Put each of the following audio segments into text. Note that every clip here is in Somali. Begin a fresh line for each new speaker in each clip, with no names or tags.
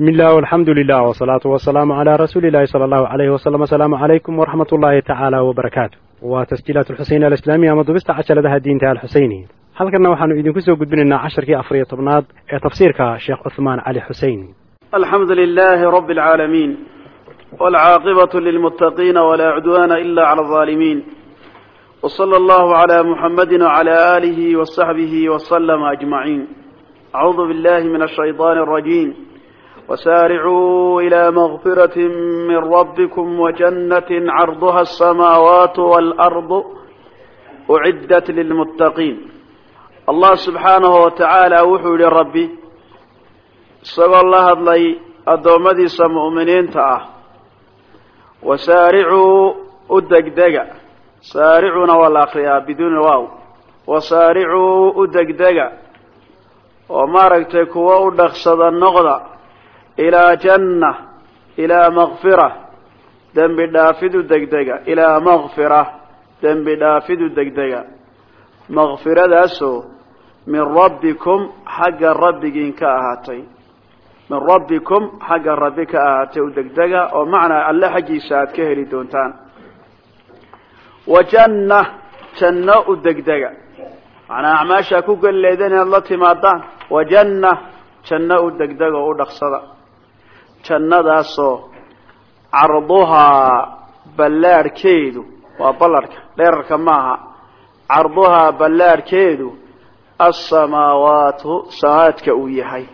alxamdu lilah wsalaatu wasalaamu calaa rasuuli illahi sala allahu alayhi wasalam asalaamu calaykum waraxmat ullaahi tacaala wbarakaatu waa tasjiilaat alxuseyn alislaamiya ama dubista cajaladaha diinta alxuseyni halkanna waxaanu idinku soo gudbinaynaa casharkii afariyo tobnaad ee tafsiirka sheekh cuhmaan cali xuseyn
alxamdu lilahi rabi alcaalamiin walcaaqibatu lilmuttaqiina walaa cudwaana ila cala alظaalimiin wsala allahu cala muxamadi wcala aalihi wasaxbihi waslama ajmaciin. Acuudu billahi min ashayطaani alrajiim وسارعوا إلى مغفرة من ربكم وجنة عرضها السماوات والأرض أعدت للمتقين الله سبحانه وتعالى وحو لربي isagoo la hadlay addoommadiisa mu'miniinta ah wasaaricuu u degdega saaricuna waa la akriyaa biduuni waaw wasaaricuu u degdega oo maaragtay kuwo u dhaqsada noqda ilaa janna ilaa makfira dembi dhaafidu degdega ilaa makfira dembi dhaafidu degdega. Makfiradaasoo min rabbikum xagga rabbigiin ka ahaatay. Min rabbikum xagga rabbi ka ahaatay u degdega oo macnaa alle xaggiisa aad ka heli doontaan. Wa janna janno u degdega. Macnaa acmaashaa ku geli leeda inaad la timaadaan. Wa janna janno u jannadaasoo carduhaa ballaadhkeedu waa ballarhka dheerarka maaha carduhaa ballaadhkeedu assamaawaatu samaawaadka uu yahay.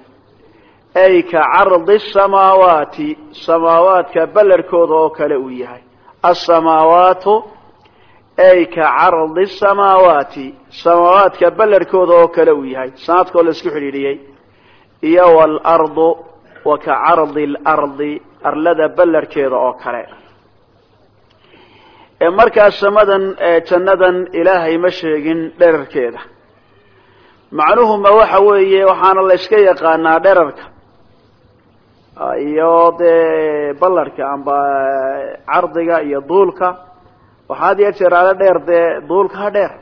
Ay ka cardi samaawaati samaawaadka ballarhkooda oo kale uu yahay. Assamaawaatu ay ka cardi samaawaati samaawaadka ballarhkooda oo kale uu yahay. Sanaadkoo la isku xidhiidhiyey. Iyo waalardu wa ka cardi lardi arlada ballarkeeda oo kale. Ee markaas samadan jannadan ilaahay ma sheegin dherarkeeda. Macnuhuma waxa weeye waxaana la yska yaqaanaa dherarka. Iyo dee ballarka amba cardiga iyo duulka. Waxaa had iyo jeer dheer dee duulkaa dheer.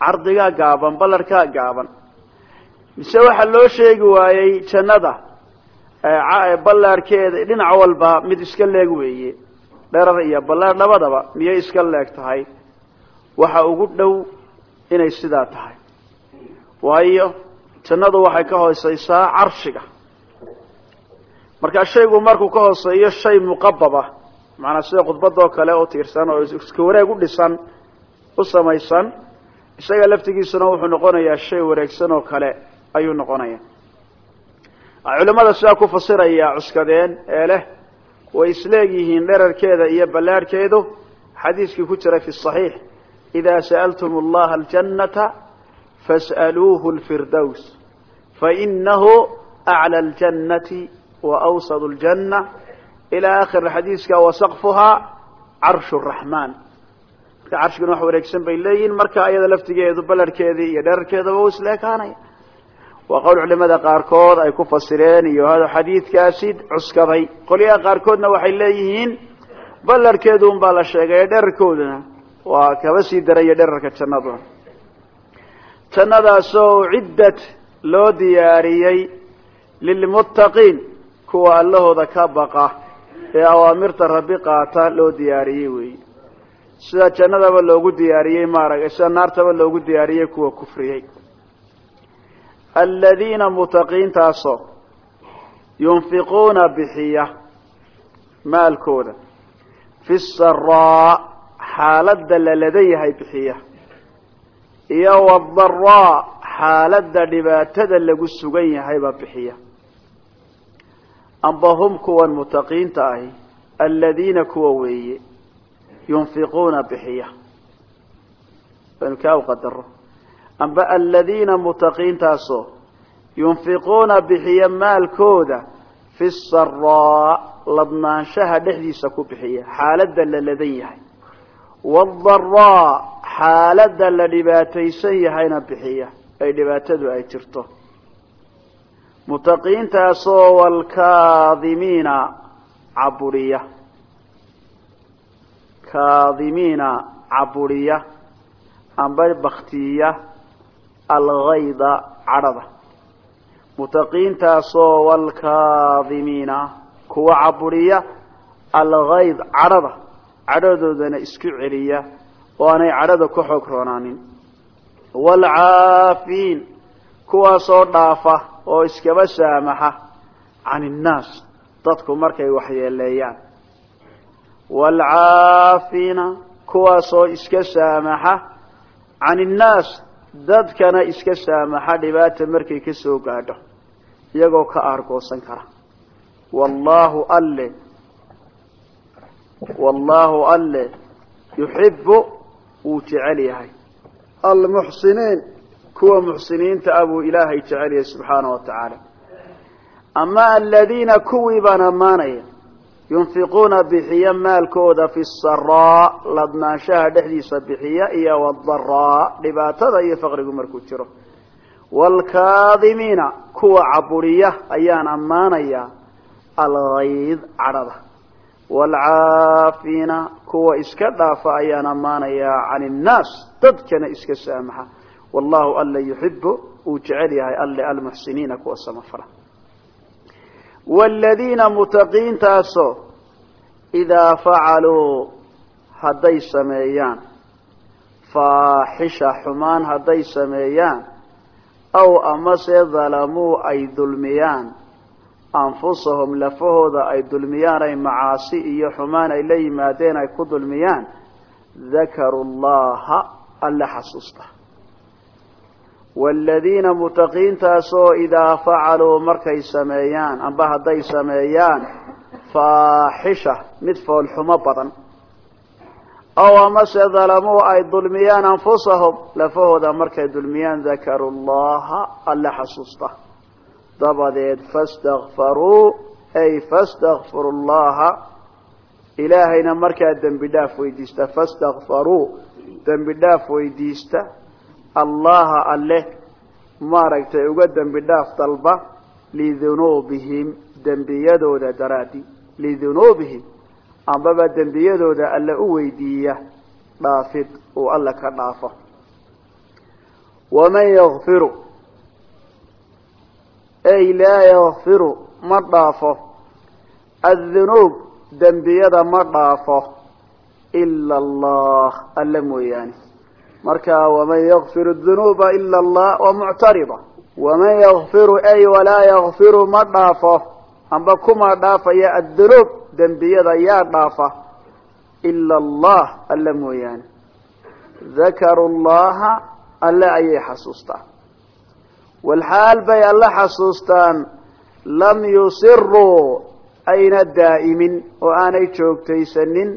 Cardigaa gaaban ballarkaa gaaban. Mise waxaa loo sheegi waayey jannada ballaarhkeeda dhinac walba mid iska leeg weeye. Dherar iyo ballaar labadaba miyay iska leeg tahay? Waxa ugu dhow inay sidaa tahay. Waayo jannadu waxay ka hooseysaa carshiga. Markaa shaygu markuu ka hooseeyo shay muqababa macanaa sida khudbadoo kale u tiirsan oo iska wareeg u dhisan u samaysan isaga laftigiisuna wuxuu noqonayaa shay wareegsan oo kale ayuu noqonaya culimada sidaa ku fasiraya cuskadeen ee leh way isleegyihiin dherarkeeda iyo ballaarhkeedu xadiiskii ku jiray fi صaxiix ida sa'altum اllaha aljannata fas'aluuhu lfirdows fainahu aclى اljannati waawsad اljanna ila akhir xadiiska wasaqfuhaa carshu الraxmaan marka carshiguna wax wareegsan bay leeyihin marka ayada laftigeedu ballarhkeedii iyo dherarkeedaba u isleekaanaya waa qowl culimada qaarkood ay ku fasireen iyo xadiidkaasi cuskaday qolyaha qaarkoodna waxay leeyihiin ballarkeedu un baa la sheegay dherarkooduna waa kaba sii daraya dherarka jannaduna jannadaasoo ciddat loo diyaariyey lilmuttaqiin kuwa allahooda ka baqa ee awaamirta rabbi qaata loo diyaariyey weyi sida jannadaba loogu diyaariyey maarag sida naartaba loogu diyaariyey kuwa kufriyey aladiina mutaqiintaasoo yunfiquuna bixiya maalkooda fi saraa xaaladda lalada yahay bixiya iyo wadaraa xaaladda dhibaatada lagu sugan yahayba bixiya amba hum kuwan mutaqiinta ahi aladiina kuwa weeye yunfiquuna bixiya kaa qadaro amba aladiina mutaqiintaasoo yunfiquuna bixiya maalkooda fi saraa ladnaanshaha dhexdiisa ku bixiya xaaladda la ladan yahay. Wadaraa xaaladda la dhibaataysan yahayna bixiya ay dhibaatadu ay jirto. Mutaqiintaasoo walkaadimiina caburiya. Kaadimiina caburiya amba baktiya algayda cadhada. Mutaqiintaasoo waalkaadimiina kuwa caburiya algayd cadhada. Cadhadoodana isku celiya oo aanay cadhada ku xoog roonaanin waalcaafiin kuwaasoo dhaafa oo iskaba saamaxa. Can innaas dadku markay waxyeeleeyaan. Waalcaafiina kuwaasoo iska saamaxa. Can innaas dadkana iska saamaxa dhibaata markay ka soo gaadho iyagoo ka aargoosan kara. Wallaahu alle wallaahu alle yuxibu wuu jecel yahay. Almuxsiniin kuwa muxsiniinta ah buu ilaahay jecel yahay subxaanahu wa tacaala ama aladiina kuwii baan ammaanaya yunfiquuna bixiya maalkooda fi saraa ladnaanshaha dhexdiisa bixiya iyo wadaraa dhibaatada iyo faqrigu markuu jiro. Waalkaadimiina kuwa caburiya ayaan ammaanayaa algayd cadhada. Waalcaafiina kuwa iska dhaafa ayaan ammaanayaa can innaas dadkana iska saamaxa. Wallahu alle yuxibu uu jecel yahay alle almuxsiniina kuwa samafala waaladiina mutaqiintaasoo idaa facaluu hadday sameeyaan faaxisha xumaan hadday sameeyaan aw amase dalamuu ay dulmiyaan anfusahum lafahooda ay dulmiyaan ay macaasi iyo xumaan ay la yimaadeen ay ku dulmiyaan dakaru llaha alle xasuusta waaladiina mutaqiintaasoo idaa facaluu markay sameeyaan amba hadday sameeyaan faaxisha mid foolxumo badan aw amase dalamuu ay dulmiyaan anfusahum lafahooda markay dulmiyaan dakaru llaha alle xasuusta dabadeed fastakfaruu ay fastakfiru llaha ilaahayna markaa dembi dhaaf weydiista fastakfaruu dembi dhaaf weydiista allaha alle maaragtay uga dembi dhaaf dalba lidunuubihim dembiyadooda daraadi lidunuubihim ambaba dembiyadooda alle u weydiiya dhaafid uu alle ka dhaafo. Waman yakfiru ay laa yakfiru ma dhaafo. Addunuub dembiyada ma dhaafo. Ila allah alle mooyaane marka waman yakfiru dunuuba ila allah waa muctarida waman yakfiru ay walaa yakfiru ma dhaafo. Amba kuma dhaafaya addunuub dembiyada yaa dhaafa. Ila allah alle mooyaane. Dakaru llaha alle ayay xasuustaan walxaal bay alle xasuustaan. Lam yusiruu ayna daa'imin oo aanay joogtaysanin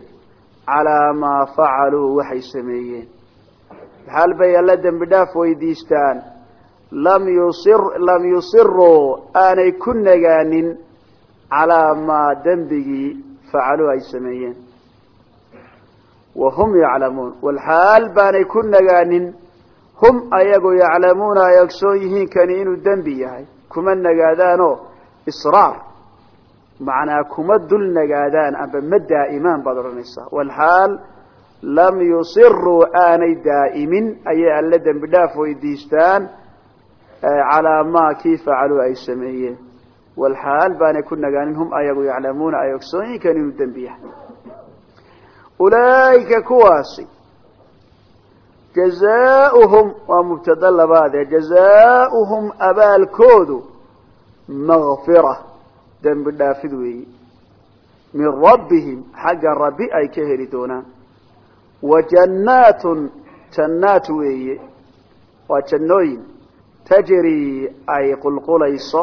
calaa maa facaluu waxay sameeyeen walxaal bay alle dembi dhaaf weydiistaan. Lam yusir lam yusiruu aanay ku nagaanin calaa maa dembigii facaluu ay sameeyeen. Wa hum yaclamuun walxaal baanay ku nagaanin hum ayagu yaclamuuna ay ogsoon yihiin kani inuu dembi yahay. Kuma nagaadaanoo israar macnaa kuma dul nagaadaan amba ma daa'imaan baad odhanaysaa lam yusiruu aanay daa'imin ayay alle dembi dhaaf weydiistaan calaa maa kii facaluu ay sameeyeen. Walxaal baanay ku nagaanin hum ayagu yaclamuuna ay kani inuu dembi yahay. Ulaaika kuwaasi jazaauhum waa mubtada labaadee jazaauhum abaalkoodu makfira dembi dhaafid weeyi. Min rabbihim xagga rabbi ay ka heli doonaan wa jannaatun jannaat weeye. Waa jannooyin tajrii ay qulqulayso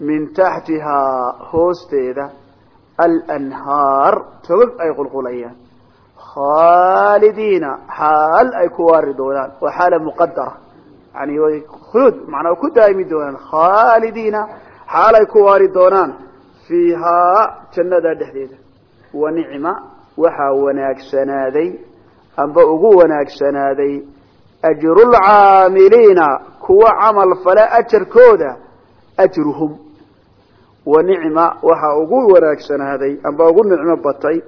min taxtihaa hoosteeda. Alanhaar togog ay qulqulayaan. Khaalidiina xaal ay ku waari doonaan. Waa xaala muqadara yani way khuluud macnaa ku daa'imi doonaan. Khaalidiina xaal ay ku waari doonaan. Fiihaa jannada dhexdeeda. Wa nicma waxaa wanaagsanaaday amba ugu wanaagsanaaday ajrulcaamiliina kuwa camal fale ajarkooda ajruhum. Wa nicma waxaa ugu wanaagsanaaday amba ugu nicmo batay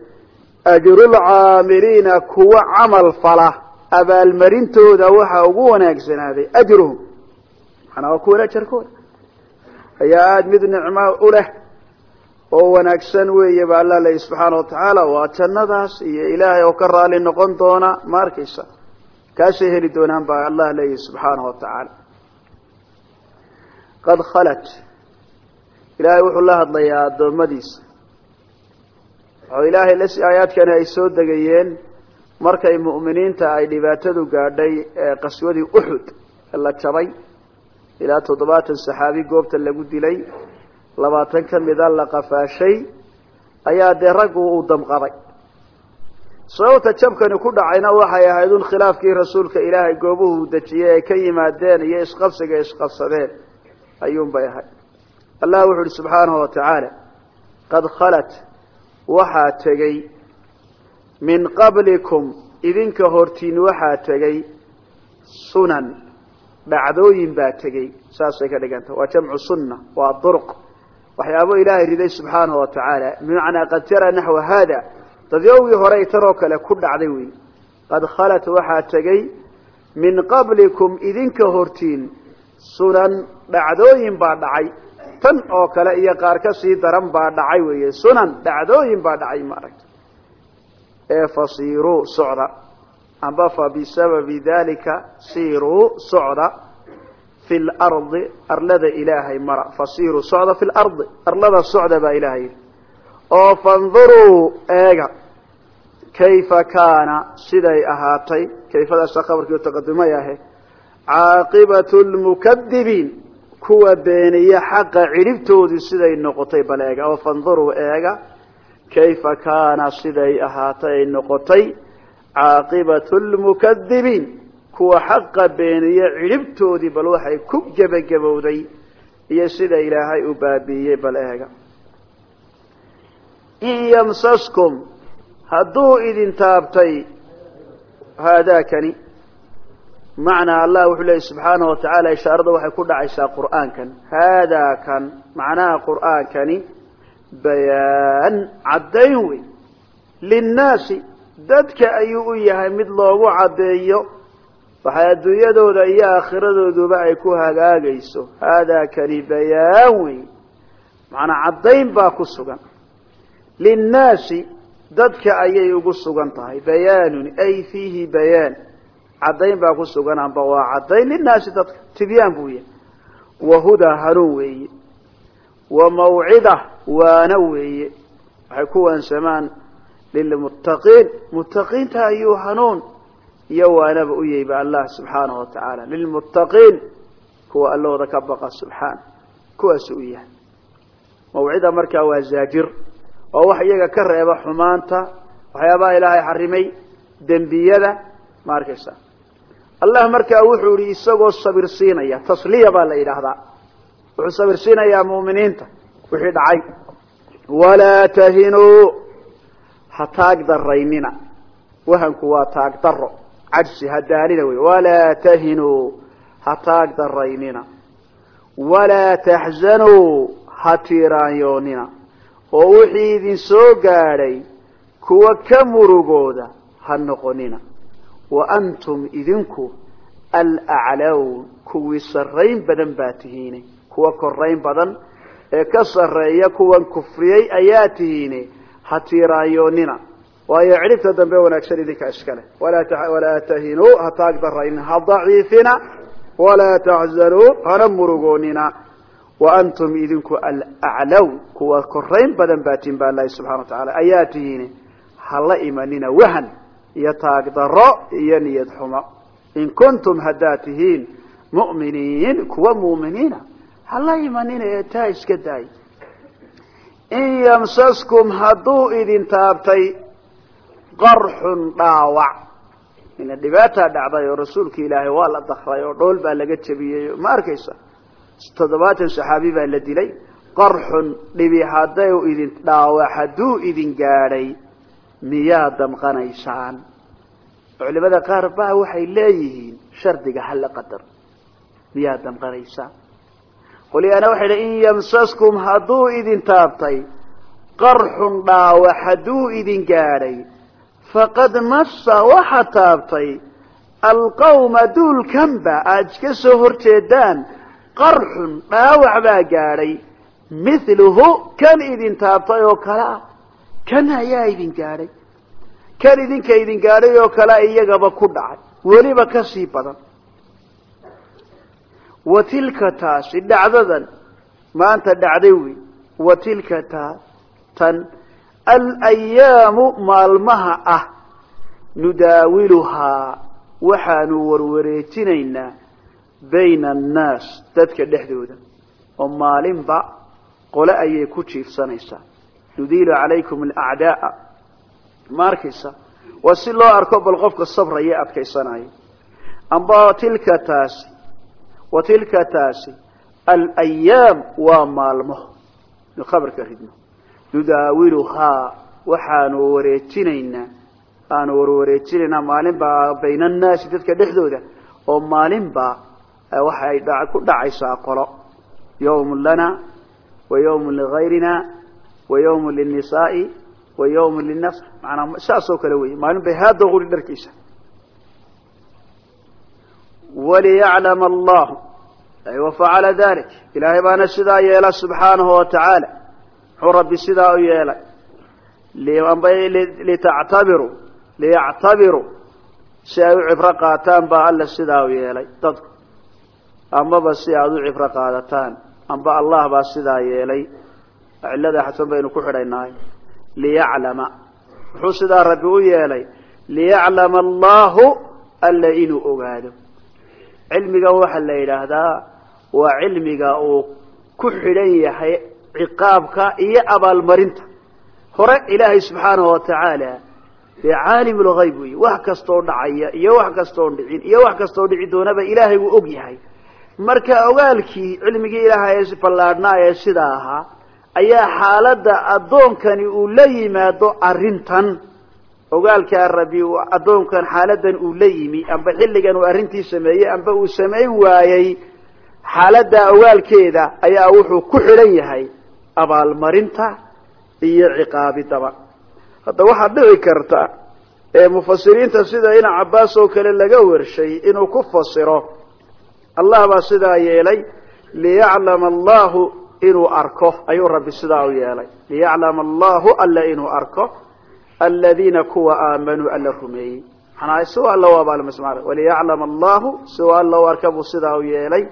ajrulcaamiliina kuwa camal fala abaalmarintooda waxaa ugu wanaagsanaaday ajruhum. Manaa waa kuwan ajarkooda. Ayaa aada mid nicmo u leh oo wanaagsan weeye ba alla leeyi subxaana watacaala waa jannadaas iyo ilaahay oo ka raali noqon doona ma arkaysa? Kaasay heli doonaan baa allah leeyahy subxaanahu watacaala qad khalat. Ilaahay wuxuu la hadlayaa addoommadiisa. Oo ilaahay lasi aayaadkani ay soo degayeen markay mu'miniinta ay dhibaatadu gaadhay ee qaswadii uxud la jabay. Ilaa toddobaatan saxaabi goobta lagu dilay labaatan ka mida la qafaashay ayaa dee raggu uu damqaday sababta jabkani ku dhacayna waxay ahayd un khilaafkii rasuulka ilaahay goobuhu dejiyey ay ka yimaadeen iyo isqabsiga isqabsadeen ayuunbay ahayd. Allah wuxu uhi subxaanahu watacaala qad khalat waxaa tegey min qablikum idinka hortiin waxaa tegey sunan dhacdooyin baa tegey. Saasay ka dhiganta waa jamcu sunna waa durq waxyaabo ilaahay riday subxaanahu watacaala bimacnaa qad jara naxwa haada dadyowgii horey tanoo kale ku dhacday wey qad khalat waxaa tegey min qablikum idinka hortiin sunan dhacdooyin baa dhacay. Tan oo kale iyo qaar ka sii daran baa dhacay weeye. Sunan dhacdooyin baa dhacay maaragta ee fi lardi arlada ilaahay mara fasiiruu socda fi lardi arlada socda baa ilaahay yidhi oo fanduruu eega kayfa kaana siday ahaatay kayfadaasa khabarkii taqadumay ahe caaqibatu lmukadibiin kuwa beeniye xaqa cidhibtoodii siday noqotay bal eega oo fanduruu eega kayfa kaana siday ahaatay ay noqotay caaqibatu lmukadibiin kuwa xaqa beeniye cidhibtoodii bal waxay ku gebagabowday iyo sida ilaahay u baabiiyey bal eega. In ymsaskum hadduu idin taabtay haadaakani macnaa allah wuxuu leeyay subxaanahu watacaala ishaarada waxay ku dhacaysaa qur'aankan haadaa kan macnaha qur'aankani bayaan caddayn wey linnaasi dadka ayuu u yahay mid loogu caddeeyo waxay adduunyadooda iyo aakhiradooduba ay ku hagaagayso. Haadaa kani bayaan wey macnaa caddayn baa ku sugan. Linnaasi dadka ayay ugu sugan tahay. Bayaanun ay fiihi bayaan. Caddayn baa ku sugan amba waa caddayn linnaasi dadka. Tibyaan buu yahay wa hudaa hanuun weeye. Wa mawcida waana weeye. Waxay ku waansamaan lilmuttaqiin. Muttaqiinta ayuu hanuun iyo waanaba u yahay ba allah subxaanahu watacaala lilmuttaqiin kuwa allooda ka baqa subxaana kuwaasu u yahay. Mawcida markaa waa zaajir oo wax iyaga ka reeba xumaanta waxyaabaha ilaahay xarimay dembiyada ma arkaysa. Allah markaa wuxuu yihi isagoo sabir siinaya tasliya baa la yidhaahdaa. Wuxuu sabir siinayaa mu'miniinta wixii dhacay. Walaa tahinuu ha daraynina wahanku waa taag cajsi ha daalina wey walaa tahinuu ha taag daraynina. Walaa taxzanuu ha tiiraanyoonina oo wixii idin soo gaadhay kuwa ka murugooda ha noqonina wa antum idinku alaclown kuwii sarrayn badan baa tihiine. Kuwa korayn badan ee ka sarreeya kuwan kufriyey ayaa tihiine. Ha tiiraanyoonina waayo cidhibta dambe wanaagsan idinka iskale walaa tahinuu ha taag daraynina ha daciifina walaa taxzanuu hana murugoonina. Waantum idinku alaclow kuwa korayn badan baa tihin ba ilahi subxana wa tacaala ayaa tihiine hala imanina wahan iyo taag daro iyo niyad xumo. In kuntum haddaad tihiin mu'miniin kuwa mu'miniina hala imanina ee taa iska daay. In yamsaskum hadduu idin taabtay qarxun dhaawac. Ina dhibaataa dhacday oo rasuulka ilaahay waa la dakray oo dhool baa laga jebiyey. Ma arkaysa? Toddobaatan saxaabi baa la dilay. Qarxun dhibi hadday idin dhaawac hadduu idin gaadhay miyaa damqanaysaan? Culimada qaar baa waxay leeyihiin shardiga hala qadar miyaa damqanaysaan? Qolyaana waxay leeyiin in yamsaskum hadduu idin taabtay qarxun dhaawac hadduu idin gaadhay faqad massa waxa taabtay alqawma duulkanba aada iska soo horjeedaan qarxun dhaawac baa gaadhay mithluhu kan idin taabtay oo kale ah kan ayaa idin gaadhay kan idinka idin gaadhay oo kale iyagaba ku dhacay weliba ka sii badan. Wa tilka taasi dhacdadan maanta dhacday wey wa tilka taa tan alayaamu maalmaha ah nudaawiluhaa. Waxaanu warwareejinaynaa bayna annaas dadka dhexdooda. Oo maalinba qole ayay ku jiifsanaysaa. Nudiilu calaykum alacdaaa. Ma arkaysa waa si loo arko bal qofka sabraya adkaysanaya amba tilka taasi wa tilka taasi alayaam waa maalmo. Inu khabarka ridno nudaawiluhaa waxaanu wareejinaynaa aanu warwareejinaynaa maalinbaa bayna annaasi dadka dhexdooda oo maalinbaa waxay ku dhacaysaa qolo. Yawmun lana wa yawmun ligayrina wa yawmun lilnisaai wa yawmun linafs maanaa saasoo kale wey maalin bay haada quri dharkiisa waliyaclama allahu wafacala dalik ilaahay baana sidaa yeela subxaanahu watacaala muxuu rabbi sidaa u yeelay. Litactabiruu liyactabiruu si ay u cibro qaataan baa alla sidaa u yeelay dadku. Amaba si aada u cibro qaadataan amba allah baa sidaa yeelay. Cilada xasan baynu ku xidhaynahay. Liyaclama muxuu sidaa rabbi u yeelay. Liyaclama allahu alla inuu ogaado. Cilmigan waxaa la yidhaahdaa waa cilmiga uu ku xidhan yahay ciqaabka iyo abaalmarinta. Hore ilaahay subxaanahu watacaala dee caalim lgayb wey wax kastoo dhacaya iyo wax kastoon dhicin iyo wax kastoo dhici doonaba ilaahay wuu og yahay. Marka ogaalkii cilmigii ilaahay ballaadhnaa ee sidaa ahaa ayaa xaaladda addoonkani uu la yimaado arrintan. Ogaalkaa rabi addoonkan xaaladan uu la yimi amba xilligan uu arrintii sameeyey amba uu samayn waayey xaaladda ogaalkeeda ayaa wuxuu ku xidhan yahay abaalmarinta iyo ciqaabidaba. Hadda waxaad dhici karta ee mufasiriinta sida ina cabbaas oo kale laga warshay inuu ku fasiro allah baa sidaa yeelay liyaclama allahu inuu arko. Ayuu rabbi sidaa u yeelay liyaclama allahu alla inuu arko aladiina kuwa aamanuu alla rumeeyey. Manaa siwa alla u abaalmasma waliyaclama allahu siwa alla u arka buu sidaa u yeelay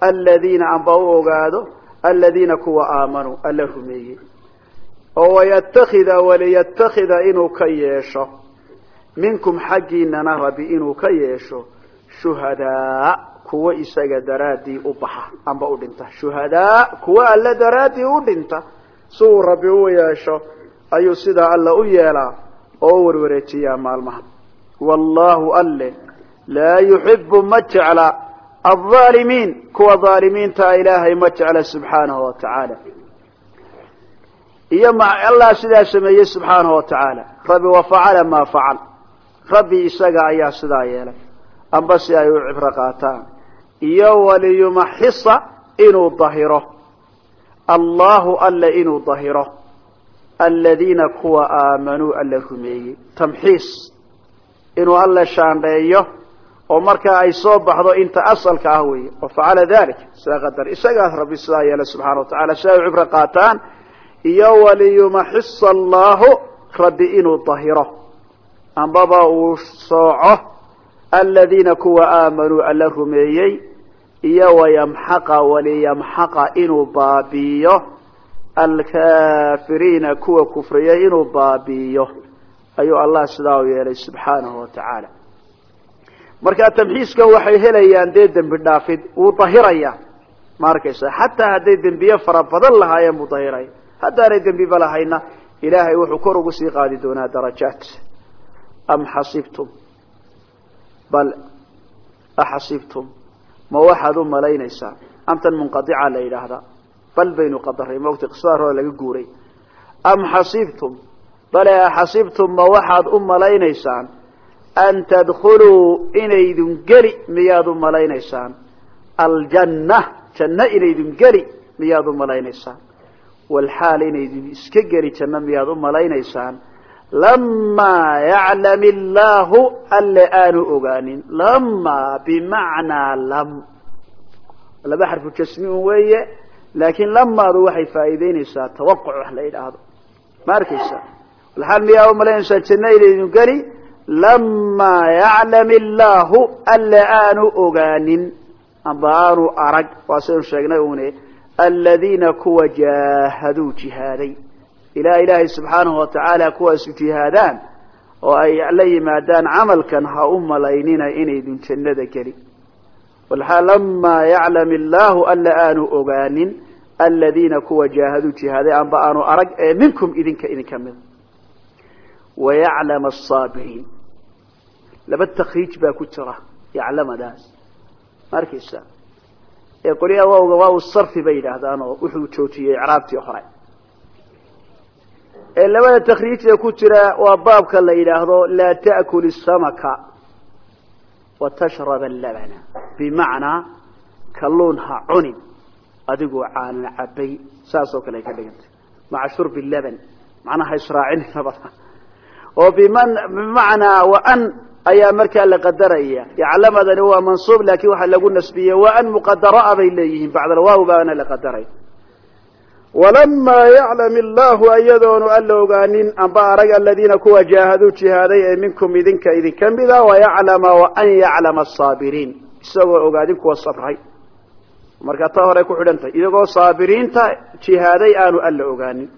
aladiina amba u ogaado aladiina kuwa aamanuu alla rumeeyey. Oo wayatakida waliyatakida inuu ka yeesho. Minkum xaggiinana rabi inuu ka yeesho shuhadaa kuwa isaga daraaddii u baxa amba u dhinta. Shuhadaa kuwa alla daraaddii u dhinta si uu rabbi u yeesho ayuu sidaa alla u yeelaa oo u warwareejiyaa maalmaha. Wallahu alle laa yuxibu ma jecla alظaalimiin kuwa dhaalimiintaa ilaahay ma jecla subxaanahu wa tacaala iyo allah sidaa sameeyey subxaanahu wa tacaala rabbi wafacala maa facal rabbi isaga ayaa sidaa yeelay amba si ay u cibro qaataan iyo waliyumaxisa inuu dahiro allahu alle inuu dahiro aladiina kuwa aamanuu alla rumeeyey tamxiis inuu alla shaandheeyo oo markaa ay soo baxdo inta asalka ah weeye. Wafacala dalik sidaa qadar. Isagaas rabbi sidaa yeelay subxana wa tacala si ay u cibro qaataan iyo waliyumaxisa allahu rabbi inuu dahiro. Ambaba uu sooco aladiina kuwa aamanuu alla rumeeyey iyo wayamxaqa waliyamxaqa inuu baabiiyo. Alkafiriina kuwa kufriyay inuu baabiiyo. Ayuu allah sidaa u yeelay subxaanahu wa tacaala marka tamxiiskan waxay helayaan dee dembi dhaafid wuu dahiraya. Ma arkaysa? Xataa hadday dembiye fara badan lahaayeen buu dahiraya haddaanay dembiba lahayna ilaahay wuxuu kor ugu sii qaadi doonaa darajaat am xasibtum? Bal axasibtum? Ma waxaad u malaynaysaa? Amtan munqadica la yidhaahdaa. Bal baynu qadaray mawti qisada hore laga guuray. Am xasibtum? Bale axasibtum ma waxaad u malaynaysaan an tadkhuluu inaydun geli miyaad u malaynaysaan aljanna janno inaydun geli miyaad u malaynaysaan walxaal inaydun iska geli janno miyaad u malaynaysaan lamaa yaclam illaahu alle aanu ogaanin lamaa bimacnaa lam laba xarfu jasmi un weeye laakiin lamaadu waxay faa'iideynaysaa tawaquc wax la yidhaahdo ma arkaysa alxaal miyaa umalaynaysaa janno inaydin geli lamaa yaclam illaahu alla aanu ogaanin. Amba aanu arag waa saynu sheegnay une aladiina kuwa jaahaduu jihaaday. Ilaa ilaahay subxaanahu watacaala kuwaasu jihaadaan oo ay la yimaadaan camalkan ha u malaynina inaydin jannada geli. Lamaa yaclam illaahu alla aanu ogaanin aladiina kuwa jaahaduu jihaaday amba aanu arag ee minkum idinka idinka mida wayaclam asaabiriin laba takriij baa ku jira yaclamadaas ma arkaysa ee qolyaha waawga waaw sarfi bay yidhaahdaan oo wuxuu joojiyey icraabtii hore ee labada takriij ee ku jira waa baabka la yidhaahdo laa ta'kul isamaka wa tashrab allabana bimacnaa kalluun ha cunin adigoo caanan cabay saas oo kale ay ka dhigantay maca shurbi laban macnaha israacinaba oo bimacnaa waan ayaa markaa la qadaraya. Yaclamadani waa mansuub laakin waxaa lagu nasbiyey waan muqadaraa bay leeyihiin bacd alwaaw baana la qadaray. Walamaa yaclam illaahu iyadoonu alla ogaanin amba arag aladiina kuwa jaahaduu jihaaday ee minkum idinka idinka mida wayaclama waan yaclama asaabiriin isagoo ogaadin kuwa sabray. Markaa taa hore ku xidhan iyagoo saabiriinta jihaaday aanu alla ogaanin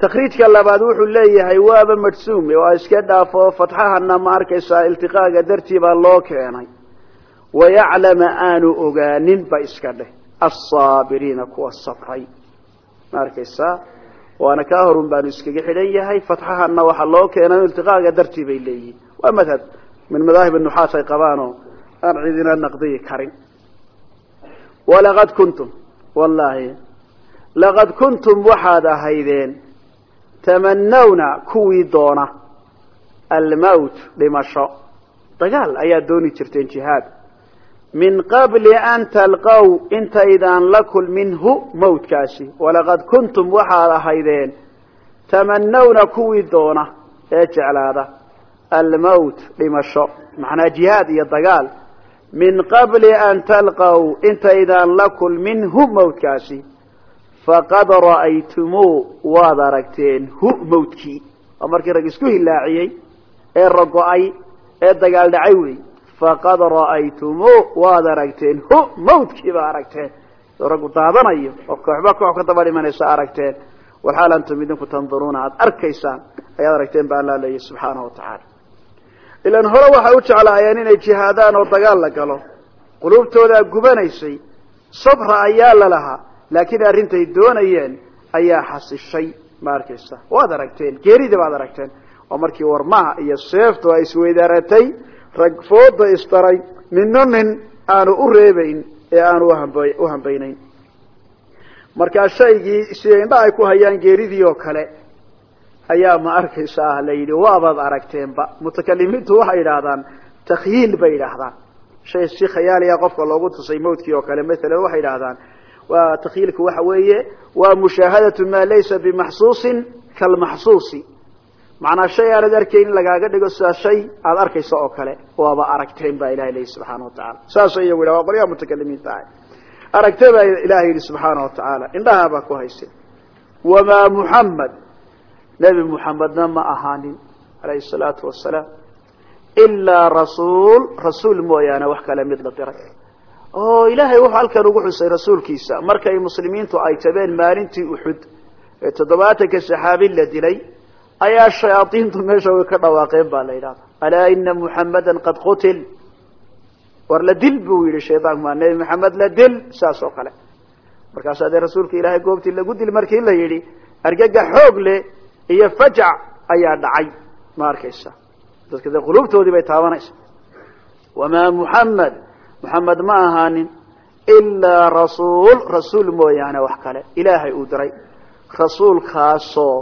takriijka labaad wuxuu leeyahay waaba madsuume waa iska dhaafo fatxahana ma arkaysaa iltiqaaga dartii baa loo keenay. Wayaclama aanu ogaanin ba iska dheh alsaabiriina kuwa sabray. Ma arkaysaa waana kaa horun baanu iskaga xidhan yahay fatxahana waxaa loo keenay iltiqaaga dartii bay leeyihiin waa madhab min madaahib nuxaas ay qabaanoo aan cidina naqdiyi karin. Walaqad kuntum laqad kuntum waxaad ahaydeen tamanawna kuwii doona almowt dhimasho dagaal ayaad dooni jirteen jihaad min qabli an talqow intaydaan la kulmin hu mawtkaasi walaqad kuntum waxaad ahaydeen tamanawna kuwii doona ee jeclaada almowt dhimasho macnaa jihaad iyo dagaal min qabli an talqow intaydaan la kulmin hu mawtkaasi faqad ra'aytumuu waad aragteen hu mawtkii waa markii rag isku hilaaciyey ee rago-ay ee dagaal dhacay wey faqad ra'aytumuu waad aragteen hu mawtkii baa aragteen. Soo raggu daadanayo oo kooxba koox ka daba dhimanaysa aragteen. Walxaal antum idinku tanduruuna aada arkaysaan ayaad aragteen ba alla leeyahy subxaanahu watacaala ilan hore waxay u jeclaayeen inay jihaadaan oo dagaal la galo. Sabra ayaa la laakiin arrintay doonayeen ayaa xasishay ma arkaysa waad aragteen geerida baad aragteen. Oo markii warmaha iyo seeftu ay isweydaaratay rag fooda isdaray ninno nin aanu u reebayn ee aanu u hambaynayn markaa shaygii sida indha ay ku hayaan geeridii oo kale ayaa ma arkaysa ah la yidhi waabaad aragteenba. Mutakalimiintu waxay yidhaahdaan takhyiil bay yidhaahdaan. Shay si khayaaliya qofka loogu tusay mawtkii oo kale maalan waxay yidhahdaan waa takyiilku waxa weeye waa mushaahadatu maa laysa bimaxsuusin kalmaxsuusi macnaa shay aanad arkayn in lagaaga dhigo sidaa shay aada arkaysa oo kale waaba aragteen baa ilahay leeyihi subxaana wa tacala saasay iyagu yidhah waa qolyaha mutakalimiinta ah aragte baa ilahay yidhi subxaana wa tacaala indhahaabaa ku hayse wamaa muxamed nebi muxamedna ma ahaanin alayhi salaatu wasalaam ilaa rasuul rasuul mooyaane wax kale mid la diray oo ilaahay wuxuu halkan ugu xusay rasuulkiisa. Markay muslimiintu ay tabeen maalintii uxud ee toddobaatanka saxaabi la dilay ayaa shayaaiintu meesha way ka dhawaaqeen baa la yidhahda alaa ina muxamada qad qutil. War la dil buu yihi shaydaanku maa nebi maxamed la dil. Saas oo kale. Markaasaa dee rasuulka ilaahay goobtii lagu dil markii la yidhi argaga xoog leh iyo fajac ayaa dhacay. Ma arkaysa? Dadka dee qulubtoodii bay taabanaysa. Wamaa muxamed muxamed ma ahaanin ilaa rasuul rasuul mooyaane wax kale. Ilaahay uu diray. Rasuulkaasoo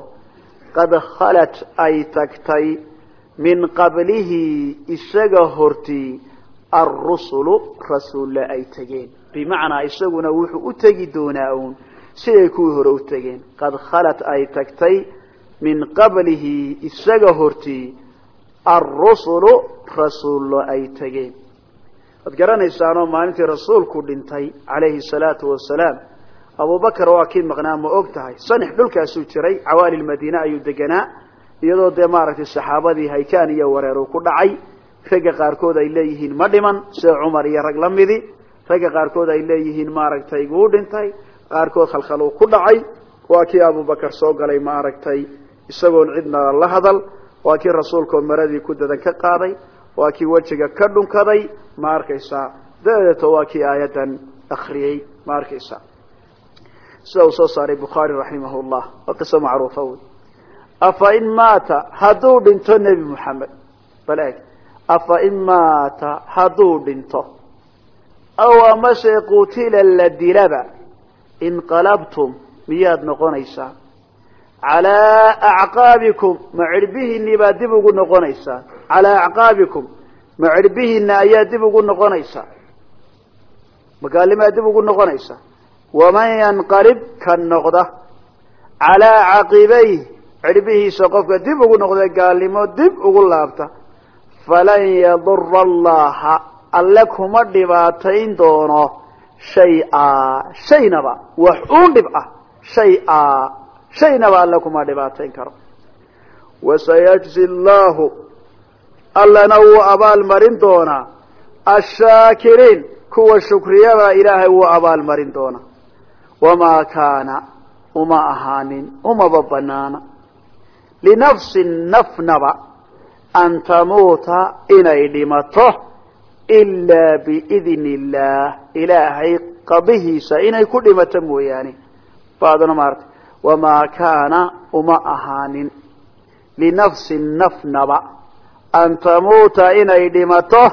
qad khalat ay tagtay min qablihi isaga hortii alrusulu rasuulle ay tegeen bimacnaa isaguna wuxuu u tegi doonaa uun siday kuwii hore u tegeen qad khalat ay tagtay min qablihi isaga hortii alrusulu rasuullo ay tegeen waad garanaysaanoo maalintii rasuulku dhintay calayhi salaatu wasalaam abubakar waa kii maqnaa ma og tahay. Sanix dhulkaasuu jiray cawaali lmadiine ayuu deganaa iyadoo dee maaragtay saxaabadii haykaan iyo wareer uu ku dhacay. Ragga qaarkood ay leeyihiin ma dhiman sida cumar iyo rag la midi. Ragga qaarkood ay leeyihiin maaragtay wuu dhintay. Qaarkood khalkhal uu ku dhacay. Waa kii abubakar soo galay maaragtay isagoon cidna la hadal. Waa kii rasuulkoo maradii ku dadan ka qaaday waa kii wejiga ka dhunkaday ma arkaysaa dabadeeto waa kii aayadan akriyey ma arkaysaa sida uu soo saaray bukhaari raximah llah waa qiso macruufa wey afa in maata hadduu dhinto nebi moxamed bal eeg. Afa in maata hadduu dhinto. Aw amase qutila la dilaba inqalabtum miyaad noqonaysaa calaa acqaabikum ma cirbihiinii baad dib ugu noqonaysaa calaa acqaabikum ma cirbihiina ayaa dib ugu noqonaysaa magaalimaad dib ugu noqonaysaa waman yanqalib ka noqda calaa caqibayh cirbihiisa qofka dib ugu noqda gaalnimo dib ugu laabta falan yadura allaha alle kuma dhibaatayn doono shay-a shaynaba wax uun dhib ah shay-a shaynaba alle kuma karo allana wuu abaal marin doonaa ashaakiriin kuwa shukriyada ilaahay wuu abaal marin doonaa wamaa kaana uma ahaanin umaba banaana linafsin nafnaba an tamuuta inay dhimato ilaa biidni illaah ilaahay qadihiisa inay ku dhimato mooyaane. Baadna maarata wamaa kaana uma ahaanin. Linafsin nafnaba an tamuuta inay dhimato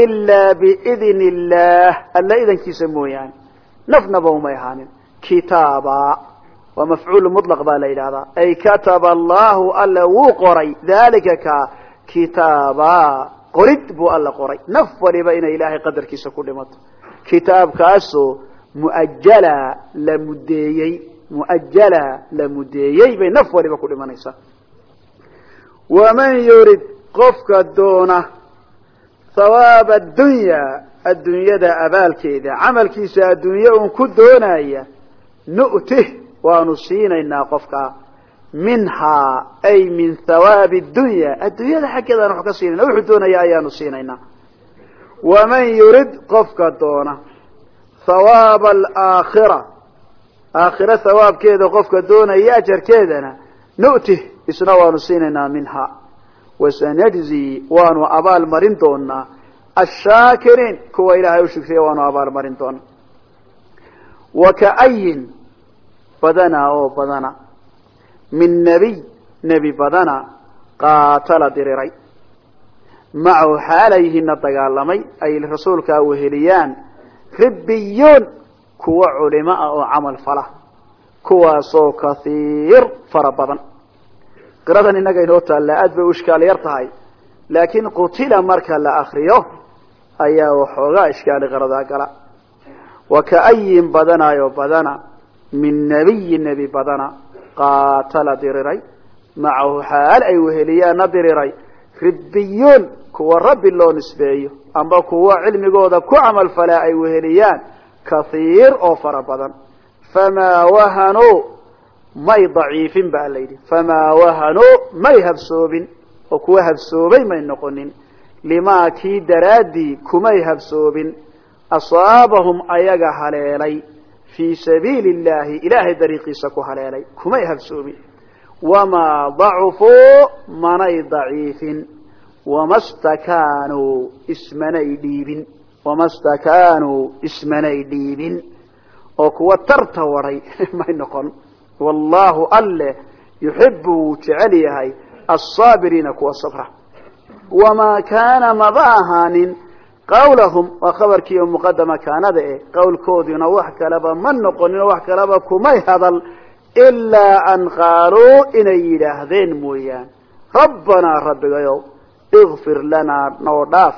ilaa biidni illaah. Alla idankiisa mooyaane nafnaba umay ahaanin. Kitaaba waa mafcuul mulaq baa la yidhahdaa ay kataba allahu alla wuu qoray. Dalika ka kitaaba qorid buu alla qoray. Naf waliba inay ilaahay qadarkiisa ku dhimato. Kitaabkaasoo muajala la mudeeyey muajala la mudeeyey bay naf waliba ku dhimanaysaa. Waman yurid qofka doona hawaaba addunya addunyada abaalkeeda. Camalkiisa adduunye uun ku doonaya nu'tih waanu siinaynaa qofkaa minhaa ay min hawaabi dunya adduunyada xaggeedaan wax ka siinayna wuxuu doonaya ayaanu siinaynaa. Waman yurid qofka doona. Hawaaba alaakhira. Aakhira hawaabkeeda qofka doonaya ajarkeedana nu'tih isna waanu siinaynaa minhaa wasanajzi waanu abaal marin doonaa ashaakiriin kuwa ilaahay u shukriya waanu abaal marin doonaa wakaayin badana oo badana min nebiy nebi badana qaatala diriray macahu xaalayhina dagaalamay ay rasuulkaa weheliyaan ribbiyuun kuwa culimo ah oo camal fala kuwaasoo kathiir fara badan qiradan innaga inoo taalla aad bay u ishkaal yar tahay. Laakiin qutila marka la akriyo ayaa waxoogaa ishkaali qiradaa gala. Wakaayin badanayo badana min nebiyi nebi badana qaatala diriray. Macahu xaal ay weheliyaana diriray. Ribbiyuun kuwa rabbi loo nisbeeyo amba kuwa cilmigooda ku camal falaa ay weheliyaan kathiir oo fara badan. Famaa wahanuu may daciifin ba la yidhi. Famaa wahanuu may habsoobin oo kuwa habsoobay may noqonin. Limaa kii daraaddii kumay habsoobin. Asaabahum ayaga haleelay. Fii sabiili llahi ilaahay dariiqiisa ku haleelay. Kumay habsoomin wamaa dacufuu manay daciifin. Wama stakaanuu ismanay dhiibin. Wama stakaanuu ismanay dhiibin. Oo kuwa tarta waray may noqon wallahu alle yuxibu wuu jecel yahay alsaabiriina kuwa sabra. Wamaa kaana maba ahaanin qawlahum waa khabarkii oo muqadama kaanada eh qawlkooduna wax kaleba ma noqonin oo wax kaleba kumay hadal ilaa an qaaluu inay yidhaahdeen mooyaan. Rabbanaa rabbigayow ikfir lanaa noo dhaaf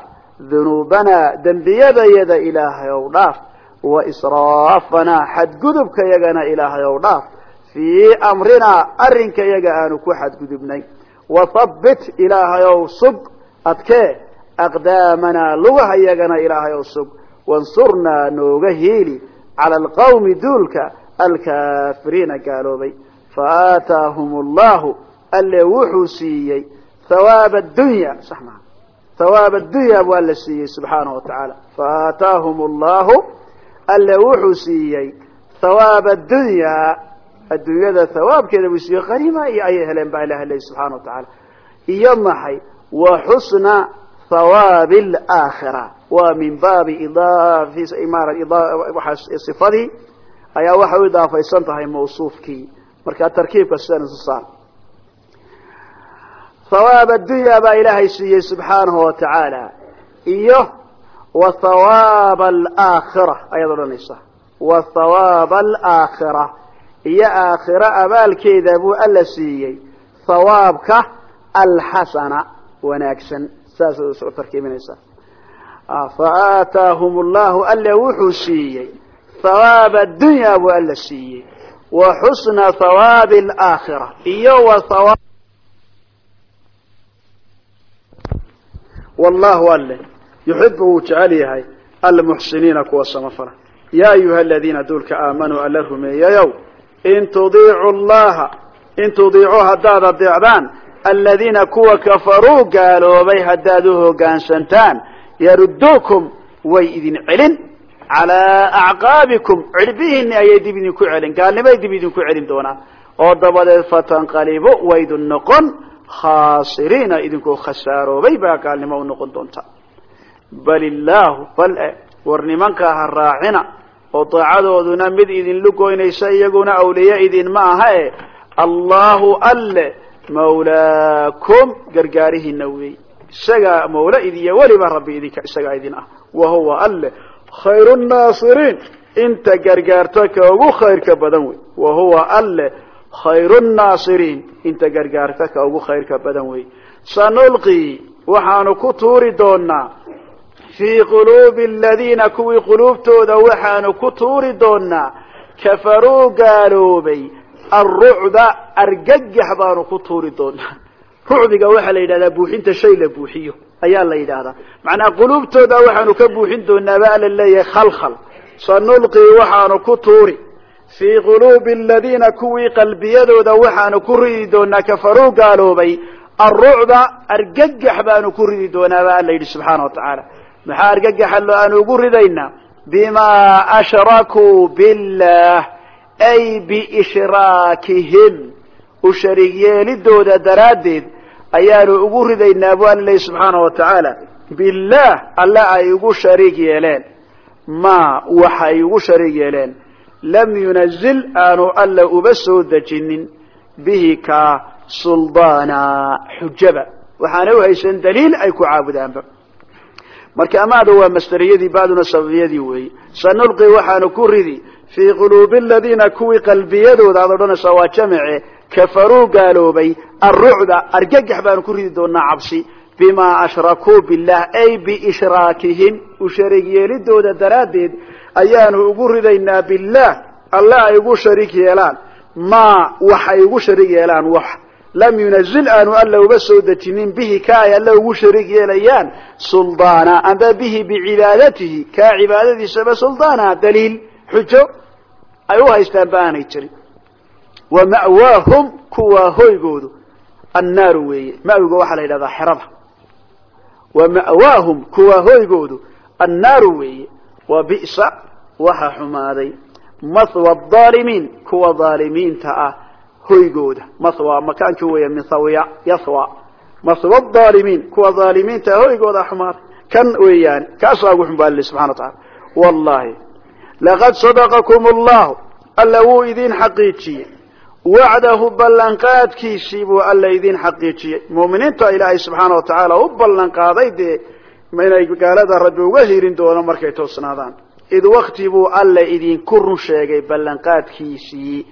dunuubanaa dembiyadayada ilaahayow dhaaf wa israafanaa xadgudubka yagana ilaahayow dhaaf fii amrinaa arrinka yaga aanu ku xadgudubnay. Wathabbit ilaahayow sug adkee aqdaamanaa lugaha yagana ilaahay oo sug. Wansurnaa nooga hiili cala alqawmi duulka alkaafiriina gaaloobay. Faaataahum allahu alle wuxuu siiyey hawaaba addunya sax maa hawaab addunya waa la siiyey subxaanahu adduunyada hawaabkeeda buu siiyey qaniima iyo ayay heleen baa ilaha leyi subxana wa tacaala. Iyo maxay? Wa xusna hawaabi alaakhira waa min baabi sifadii ayaa waxay u idaafaysan tahay mawsuufkii. Markaa tarkiibka sidan isu saar. Hawaab addunya baa ilaahay siiyey subxaanahu wa tacaala. Iyo wa hawaaba alaakhira ayaad odhanaysaa. Wa hawaaba alaakhira iyo aakhiro abaalkeeda buu alla siiyey. Hawaabka alxasana wanaagsan. Saasay u tarkiibinaysaa faaataahum allahu alle wuxuu siiyey. Hawaab addunya buu alla siiyey. Wa xusna hawaabi alaakhira. Iyo wa wallahu alle yuxibu wuu jecel yahay almuxsiniina kuwa samafala. Ya ayuha aladiina duulka aamanuu alla rumeeyayow in tudiicu llaha in tudiicuu haddaad adeecdaan aladiina kuwa kafaruu gaaloobay haddaad u hoggaansantaan yaruduukum way idin celin calaa acqaabikum cirbihiinni ayay dib idinku celin gaalnimay dib idinku celin doonaan oo dabadeed fatanqalibu waydun noqon khaasiriina idinkoo khasaaroobay baa gaalnimo u noqon doonta bal illaahu bal e war nimankaa ha oo daacadooduna mid idinlu goynaysa iyaguna awliye idinma aha e allahu alle mawlaakum gargaarihiina weey. Isagaa mawla idiyo weliba rabbi idinka isagaa idin ah. Wa huwa alle khayru nnaasiriin inta gargaarta ka ugu khayrka badan wey wa huwa alle khayru nnaasiriin inta gargaarta ka ugu khayrka badan wey sanulqii waxaanu ku tuuri doonaa fii quluubi aladiina kuwii quluubtooda waxaanu ku tuuri doonaa kafaruu gaaloobay. Alrucba argagax baanu ku tuuri doonaa rucbiga waxaa la yidhahdaa buuxinta shay la buuxiyo ayaa la yidhahdaa. Macnaa quluubtooda waxaanu ka buuxin doonaa baa la leeyahay khalkhal. Sanulqii waxaanu ku tuuri. Fii quluubi aladiina kuwii qalbiyadooda waxaanu ku ridi doonaa kafaruu gaaloobay. Alrucba argagax baanu ku ridi doonaa ba alla yidhi subxaana wa tacaala maxaa argagaxa lo aanu ugu ridaynaa bimaa ashrakuu billah ay biishraakihim u shariig yeelidooda daraaddeed ayaanu ugu ridaynaa bu alla lehi subxaana wa tacaala billaah alle ay ugu shariig yeeleen. Ma waxay ugu shariig yeeleen. Lam yunazil aanu alla uba soo dejinin. Bihi ka suldaana xujaba. Waxaana uhaysan daliil ay ku caabudaanba marka amaada waa masderiyadii bacduna sababiyadii weeye sanulqi waxaanu ku ridi fii quluubi aladiina kuwii qalbiyadooda aad odhanaysaa waa jamace kafaruu gaaloobay alrucda argagax baanu ku ridi doonaa cabsi bimaa ashrakuu billah ay biishraakihim u shariig yeelidooda daraaddeed ayaanu ugu ridaynaa billaah alle ay ugu shariig yeelaan maa wax ay ugu shariig yeelaan wax lam yunazil aanu alla uba soo dejinin bihi ka ay alle ugu shariig yeelayaan suldaana amba bihi bicibaadatihi kaa cibaadadiisaba suldaana daliil xujo ay u haystaan ba aanay jirin. Wa ma'waahum kuwaa hoygoodu annaaru weeye mawiga waxaa la yidhahdaa xerada. Wa ma'waahum kuwaa hoygoodu annaaru weeye wa bi'sa waxaa xumaaday. Mathwa adaalimiin kuwa dhaalimiinta ah hoygooda mathwa makaankii weeya min hawiya yathwa mathwa adaalimiin kuwa dhaalimiinta ah hoygooda xumaaday kan weeyaan kaasaa ugu xun ba alli subxana wa taala wallahi laqad sadaqakum allahu alla wuu idin xaqiijiyey. Wacdahu ballanqaadkiisii buu alla idin xaqiijiyey. Mu'miniinta ilaahay subxaana wa tacaala u ballanqaaday dee inay gaalada rabbi uga hirin doono markay toosnaadaan. Id wakti buu alla idinku run sheegay ballanqaadkiisii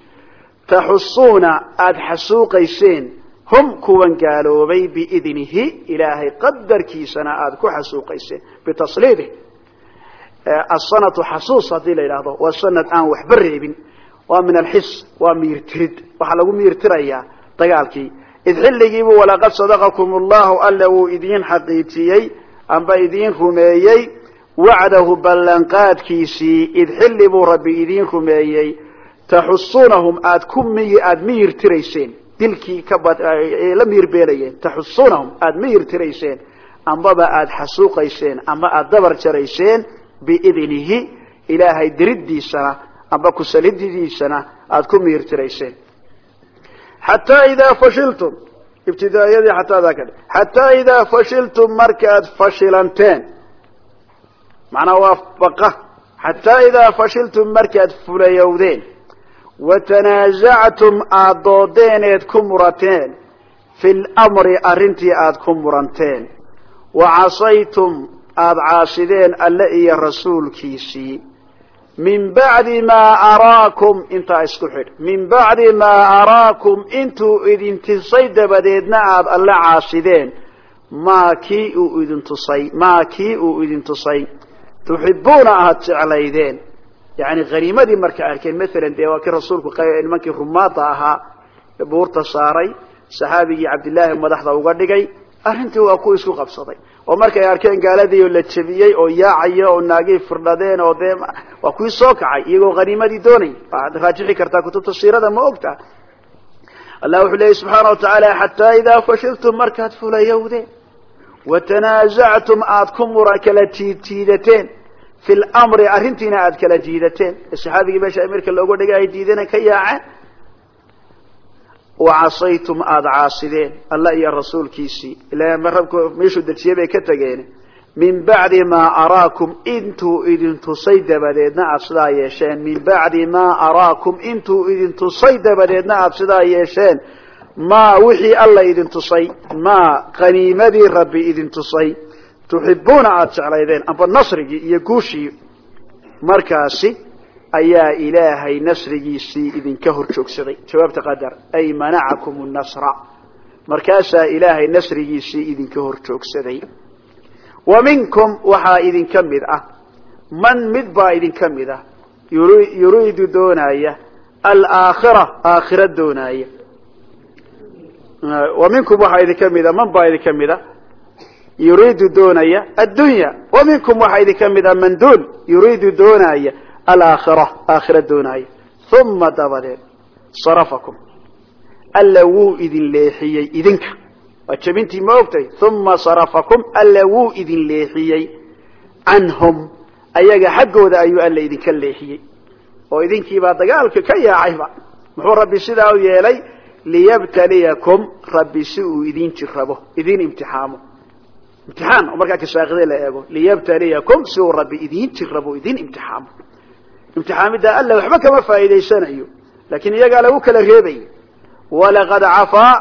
taxusuuna aada xasuuqayseen hum kuwan gaaloobay biidnihi ilaahay qadarkiisana aada ku xasuuqayseen bitasliidih asanatu xasuus haddii la yidhaahdo waa sanad aan waxba reebin waa min alxis waa miirtirid waxaa lagu miirtirayaa dagaalkii. Id xilligiibuu walaqad sadaqakum allahu alla wuu idiin xaqiijiyey amba idiin rumeeyey wacdahu ballanqaadkiisii. Id taxusunahum aad ku miy aada miyir tirayseen dilkii la miyir beenayeen taxusunahum aada miyir tirayseen ambaba aada xasuuqayseen ama aada dabar jarayseen biidnihi ilaahay diriddiisana amba kusalididiisana aada ku miyir tirayseen xataa idaa fashiltum ibtidaayadii xataadaa ka xataa idaa fashiltum markaad fashilanteen macnaa waa baqa xataa idaa fashiltum markaad fulayowdeen watanaasactum aada doodeen eed ku murateen fi lmri arrintii aada ku muranteen wa casaytum aada caasideen alle iyo rasuulkiisii min bacdi maa araakum intaa isku xidh min bacdi maa araakum intuu idin tusay dabadeedna aada alle caasideen maa kii uu idin tusay maa kii jeclaydeen yani haniimadii marka arkeen maalan dee waa kii rasuulku nimankii rumaada ahaa buurta saaray saxaabigii cabdillaahi madaxda uga dhigay arrintii waa ku isku qabsaday. Oo markay arkeen gaaladii oo la jebiyey oo yaacaya oo naagii firdhadeen oo dee waa kuwii soo kacay iyagoo haniimadii doonay. Waaad raajixi kartaa kutubta siirada ma ogta? Allah wuxuu leeyay subxaana wa tacaala xataa idaa fashiltum markaad fulayowdeen watanaasactum aada fi lmri arrintiina aada kala diidateen saxaabigii meesha amirka looga dhigay ay diideen ka yaaceen. Wacasaytum aada caasideen. Alla iyo rasuulkiisii ila marabku meeshuu dejiyey bay ka tegeen. Min bacdi maa araakum intuu idin tusay dabadeedna aada sidaa yeesheen. Min bacdi maa araakum intuu idin tusay dabadeedna aada sidaa yeesheen. Maa wixii alla idin tusay maa qaniimadii rabbi idin tusay tuxibuuna aada jeclaydeen amba nasrigii iyo guushii markaasi ayaa ilaahay nasrigiisii idinka hor joogsaday. Jawaabta qadar ay manacakum nasra. Markaasaa ilaahay nasrigiisii idinka hor joogsaday. Wa minkum waxaa idinka mid ah man mid baa idinka mid ah yuriidu doonaya alaakhira aakhira doonaya wa minkum waxaa idinka mid a man baa idinka mid a yuriidu doonaya addunya wa minkum waxaa idinka mid a manduul yuriidu doonaya alaakhira aakhira doonaya. Uma dabadeed sarafakum. Alla wuu idin leexiyey idinka. Waa jabintii ma ogtay? Uma sarafakum alla wuu idin leexiyey canhum. Ayaga xaggooda ayuu alla idinka leexiyey. Oo idinkiibaa dagaalka ka yaacayba. Muxuu rabbi sidaa u yeelay liyabtaliyakum rabbi si uu idin jirabo idin imtixaamo imtixaan oo markaa kasaaqide la eego liyabtaliyakum si uu rabbi idin jirabo idin imtixaamo. Imtixaamidda alla waxba kama faa'iidaysanayo laakiin iyagaa lagu kala reebay. Walaqad cafaa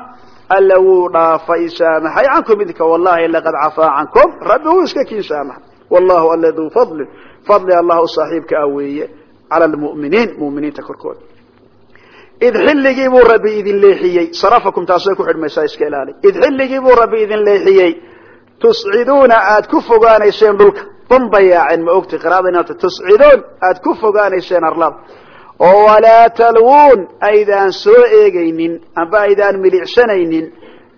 alla wuu dhaafay saamaxay cankum idinka wallahi laqad cafaa cankum rabbi wuu iska kiin saamaxay. Wallahu alla duu fadlin fadli allah u saaxiibka ah weeye cala lmu'miniin mu'miniinta korkooda id xilligii buu rabbi idin leexiyey sarafakum taasay ku xidhmaysaa iska ilaali. Id xilligii buu rabbi idin leexiyey tusciduuna aad ku fogaanayseen dhulka. Bambayaaceen ma ogti qiraada tusciduun aad ku fogaanayseen arlada oo walaa talwuun aydaan soo eegaynin amba aydaan milicsanaynin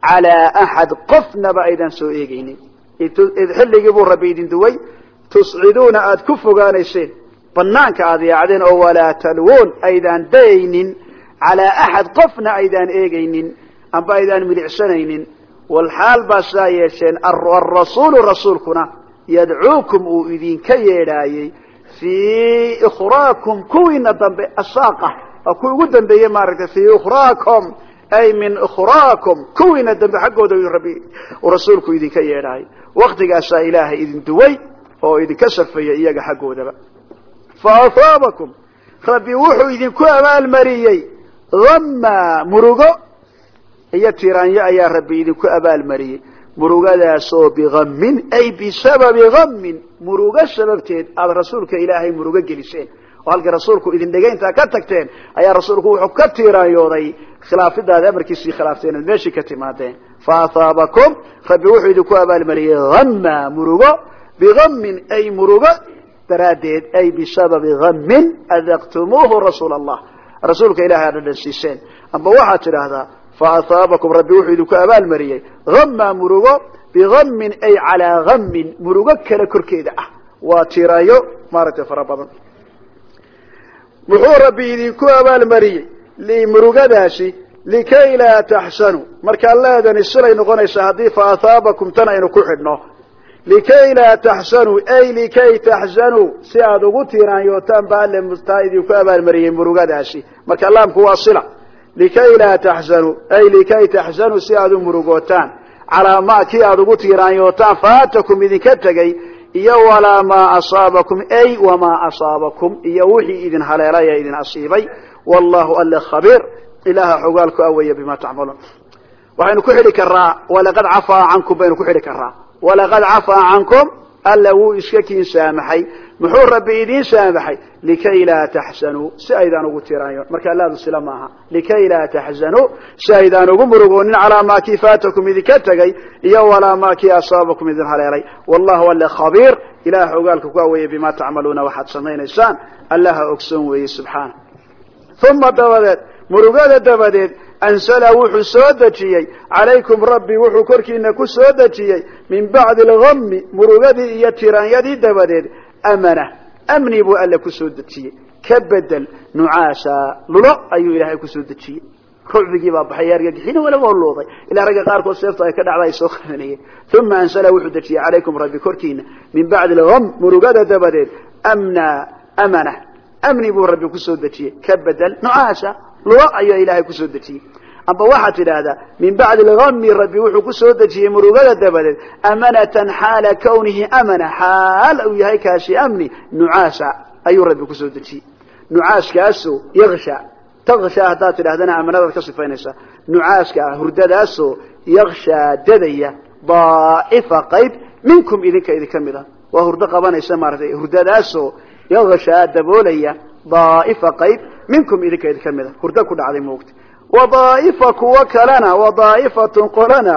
calaa axad qofnaba aydaan soo eegaynin. Id xilligii buu rabbi idin duway tusciduuna aad ku fogaanayseen. Banaanka aad yaacdeen oo walaa talwuun aydaan dayaynin calaa axad qofna aydaan eegaynin amba aydaan milicsanaynin walxaal baa sidaa yeesheen arasuulu rasuulkuna yadcuukum uu idinka yeedhaayey fii ikhraakum kuwiina dambe asaaqa waa kuwi dambeeyey maaragtay fii ikhraakum ay min ikhraakum kuwiina dambe xaggooda uu rasuulku idinka yeedhaayay waktigaasaa ilaahay idin duway oo idinka sarfayay iyaga xaggoodaba fa asaabakum rabbi wuxuu idinku abaalmariyey dama murugo iyo tiraanyo ayaa rabbi idinku abaalmariyey murugadaasoo biamin ay bisababi amin murugo sababteed aada rasuulka ilaahay murugo geliseen. Oo halkii rasuulku idin dhegayntaa ka tagteen ayaa rasuulku wuxuu ka tiiraanyooday khilaafidaada amarkiisii khilaafteen ad meeshii ka timaadeen. Fa asaabakum rabbi wuxuu idinku abaalmariyey ama murugo biamin ay murugo daraaddeed ay bisababi amin adaqtumuuhu rasuul allah rasuulka ilahay aad dhadhansiiseen. Amba waxaad tidhaahdaa fa asaabakum rabbi wuxuu idinku abaalmariyey ama murugo bihammin ay calaa hammin murugo kale korkeeda ah. Waa tirayo maaragtay fara badan. Muxuu rabbi idinku abaalmariyey murugadaasi likay laa taxsanuu markaa leedani silay noqonaysaa haddii fa ahaabakum tan aynu ku xidhno. Likay laa taxsanuu ay likay taxsanuu si aada ugu tiiraanyootaan ba alle taa idinku abaalmariyey murugadaasi. Marka laamku waa sila likay laa taxsanuu ay likay taxsanuu si aada u murugootaan. Calaa ma kii aada ugu tiiraanyootaan faatakum idinka tegey iyo walaa maa asaabakum ay wamaa asaabakum iyo wixii idin haleelay ee idin asiibay. Wallahu alle khabiir. Ilaha xogaalku awaya bima tacmaluun. Waxaynu ku xidhi karaa walaqad cafaa cankum baynu ku xidhi karaa walaqad cafaa cankum alla wuu iska kiin saamaxay muxuu rabbi idiin saamaxay likay laa taxsanuu si aydaan ugu tiraanyoon marka laadu sila maaha likay laa taxsanuu si aydaan ugu murugoonin calaa maa kii faatakum idinka tegay iyo walaa maa kii asaabakum idin haleelay. Wallahu alle khabiir. Ilaha xogaalka ku awaya bima tacmaluuna waxaad samaynaysaan. Allaha ogsoon weeye subxaana. Uma dabadeed murugada dabadeed ansala wuxuu soo dejiyey. Calaykum rabbi wuxuu korkiina ku soo dejiyey. Min bacdi amana amni buu alle ku soo dejiyey ka bedel nucaasa lulo ayuu ilaahay ku soo dejiyey rucbigii baa baxay argagixina walaba luuday ilaa ragga qaarkood seefta ay ka dhacda ay soo qabanayeen uma ansala wuxuu dejiyey calaykum rabbi korkiina min bacdi algam murugada dabadeed amna amana amni buu rabbi ku soo dejiyey ka bedel nucaasa lulo ayaa ilaahay ku soo dejiyey amba waxaad tidhaahdaa min bacdi algami rabbi wuxuu ku soo dejiyey murugada dabadeed amanatan xaala kawnihi amana xaal uu yahay kaasi amni nucaasa ayuu rabbi ku soo dejiyey. Nucaaskaasoo yaksha taksha haddaad tidhahdana amanadaad ka sifaynaysaa nucaaska hurdadaasoo yakshaa dadaya daa'ifa qayb minkum idinka idinka mid a waa hurdo qabanaysa maaratay hurdadaasoo yakshaa daboolaya daa'ifa qayb minkum idinka idinka mid a hurdo ku dhacday moogta wadaa'ifa kuwo kalena wadaa'ifatun qolana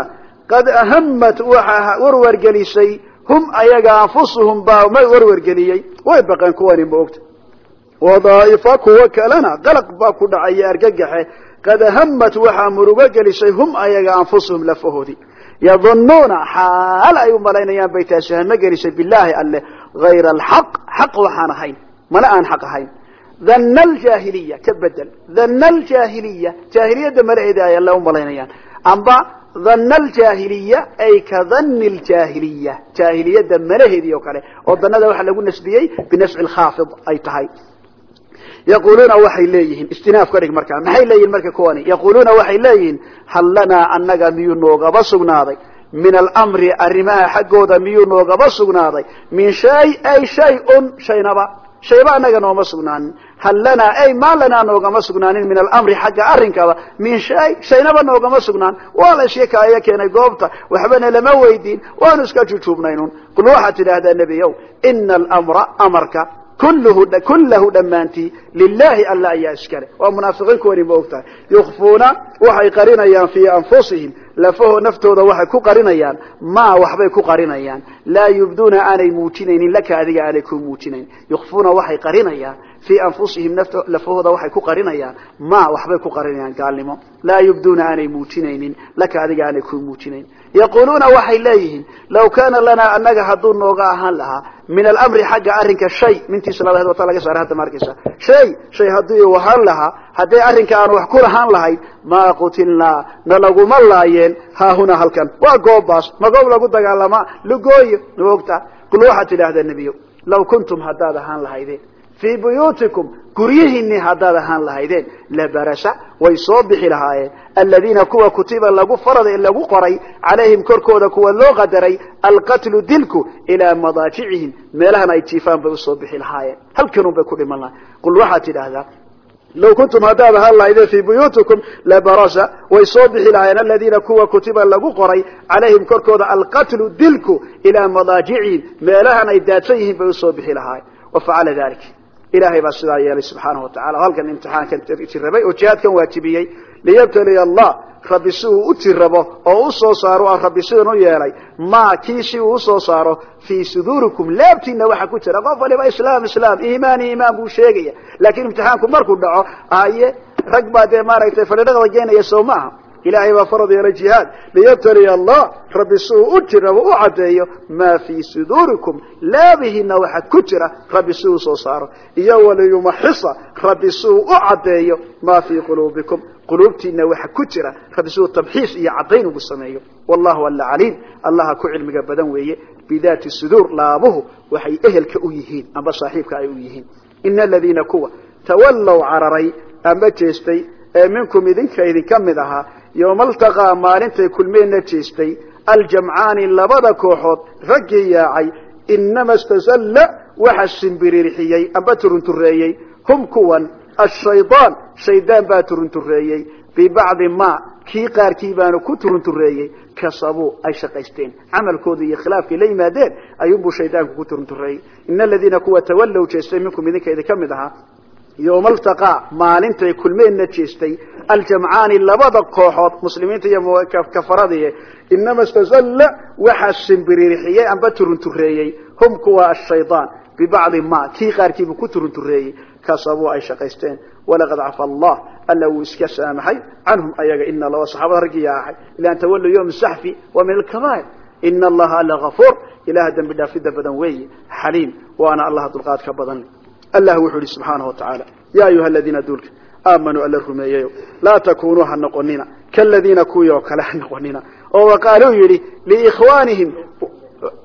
qad ahamat waxa warwargelisay hum ayaga anfusuhum baa ma warwargeliyey way baqeen kuwani moogta wadaa'ifa kuwo kalena qalaq baa ku dhacaya argagaxe qad ahamat waxaa murugo gelisay hum ayaga anfusuhum lafahoodii yadunuuna xaal ay u malaynayaan bay taasi hama gelisay bilaahi alleh hayra alxaq xaq waxaan ahayn mana aan xaq ahayn dhanna aljaahiliya ka bedel. Dhanna aljaahiliya jaahiliyadda malaheeda ay alle u malaynayaan. Amba dhanna aljaahiliya ay ka dhanni aljaahiliya jaahiliyadda malaheedii oo kale. Oo dannada waxaa lagu nasbiyey binafci lkhaafid ay tahay. Yaquluuna waxay leeyihiin istinaaf ka dhig markaa maxay leeyihiin marka kuwani? Yaquluuna waxay leeyihiin hal lanaa annaga miyuu noogaba sugnaaday? Min alamri arrimaha xaggooda miyuu noogaba sugnaaday? Min shay ay shay-un shaynaba. Shayba annaga nooma sugnaanin hal lanaa ay maa lanaa noogama sugnaanin min alamri xagga arrinkaba. Min shay shaynaba noogama sugnaan. Waa la kaaya keenay goobta waxbana lama weydiin waanu iska jujuubnaynun. Qul waxaad tidhaahdaa nebiyow ina alamra amarka kullahu dhammaantii lilahi alla ayaa iskale waa munaafiqiin kuwani ma og yukfuuna waxay qarinayaan fii anfusihim. Lafaho naftooda waxay ku qarinayaan. Maa waxbay ku qarinayaan. Laa yubduuna aanay muujinaynin laka adiga aanay ku muujinayn. Yukfuuna waxay qarinayaan fii anfusihim lafahooda waxay ku qarinayaan maa waxbay ku qarinayaan gaalnimo. Laa yubduuna aanay muujinaynin laka adiga aanay ku muujinayn. Yaquluuna waxay leeyihiin law kaana lanaa annaga hadduu nooga ahaan lahaa min alamri xagga arrinka shay mintiisa labaheed wata laga saaray hadda ma arkaysa shay shay haddii uu ahaan lahaa haddii arrinka aan wax ku lahaan lahayn maa qutilnaa na laguma laayeen haahuna halkan. Waa goobaas ma goob lagu dagaalamaa lugooyo. Maogta qul waxaad tidhaahdaa nebiyo law kuntum haddaad ahaan lahaydeen fii buyuutikum. Guryihiinii haddaad ahaan lahaydeen labarasa way soo bixi lahaayeen. Aladiina kuwa kutiba lagu farada ee lagu qoray calayhim korkooda kuwa loo qadaray alqatlu dilku ilaa madaajicihim meelahan ay jiifaan bay u soo bixi lahaayeen. Halkanun bay ku dhiman lahayen qul waxaad tidhaahdaa law kuntum haddaad ahaan lahaydeen fii buyuutikum labarasa way soo bixi lahaayeen. Aladiina kuwa kutiba lagu qoray calayhim korkooda alqatlu dilku ilaa madaajicihim meelahan ay daadsan yihiin bay u soo bixi lahaayeen. Wafacala dalik ilahay baa sidaa yeelay subxaanahu watacala halkan imtixaankan jirabay oo jihaadkan waajibiyey liyabtaliya allah rabbi si uu u jirabo oo u soo saaro rabbi sidan u yeelay ma kii si uu u soo saaro fii suduurikum laabtiina waxa ku jira qof waliba islaam islaam iimaan iimaan buu sheegaya. Laakiin imtixaanku markuu dhaco aye rag baa dee maaragtay fadhidhada geenaya soo maaha ilaahay baa farad yeelay jihaad. Liyabtaliya allah rabbi si uu u jiraba u caddeeyo maa fii suduurikum laabihina waxa ku jira rabbi si uu soo saaro. Iyo waliyumaxisa rabbi si uu u caddeeyo maa fii quluubikum quluubtiina waxa ku jira rabbi si uu tamxiis iyo caddayn ugu sameeyo. Wallahu alla caliim. Allaha ku cilmiga badan weeye. Bidaati suduur laabuhu waxay ehelka u yihiin amba saaxiibka ay u yihiin yowma altaqaa maalintay kulmeenna jeestay aljamcaani labada kooxood raggii yaacay inama istazalla waxa simbiririxiyey amba turuntureeyey hum kuwan ashaydaan shaydaan baa turuntureeyey bibacdi ma kii qaarkii baanu ku turuntureeyey kasabuu ay shaqaysteen. Camalkooda iyo khilaafkay la yimaadeen ayuunbuu shaydaanku ku turuntureeyey ina aladiina kuwa tawallow jeestay minkum idinka idinka mid ahaa yowma altaqaa maalintay kulmeenna jeestay aljamcaani labada kooxood muslimiinta iyo kafaradii inama istazalla waxaa simbiririxiyey amba turuntureeyey hum kuwa ashaydaan bibacdi ma kii qaarkiibuu ku turuntureeyey kasabuu ay shaqaysteen. Walaqad cafa allah alla wuu iska saamaxay. Canhum ayaga ina waa saxaabada raggiya ahay ila an tawallu yowm saxfi wa min alkabaa'ir. Ina allaha alla gafuur ilaha dembi dhaafida badan weeye xaliim waana allaha dulqaadka badan allah wuxuu ihi subxaanahu watacaala ya ayuha aladiina duulka aamanuu alla rumeeyayo laa takunuu ha noqonina kaladiina kuwii oo kale ha noqonina. Oo waqaaluu yidhi liikhwaanihim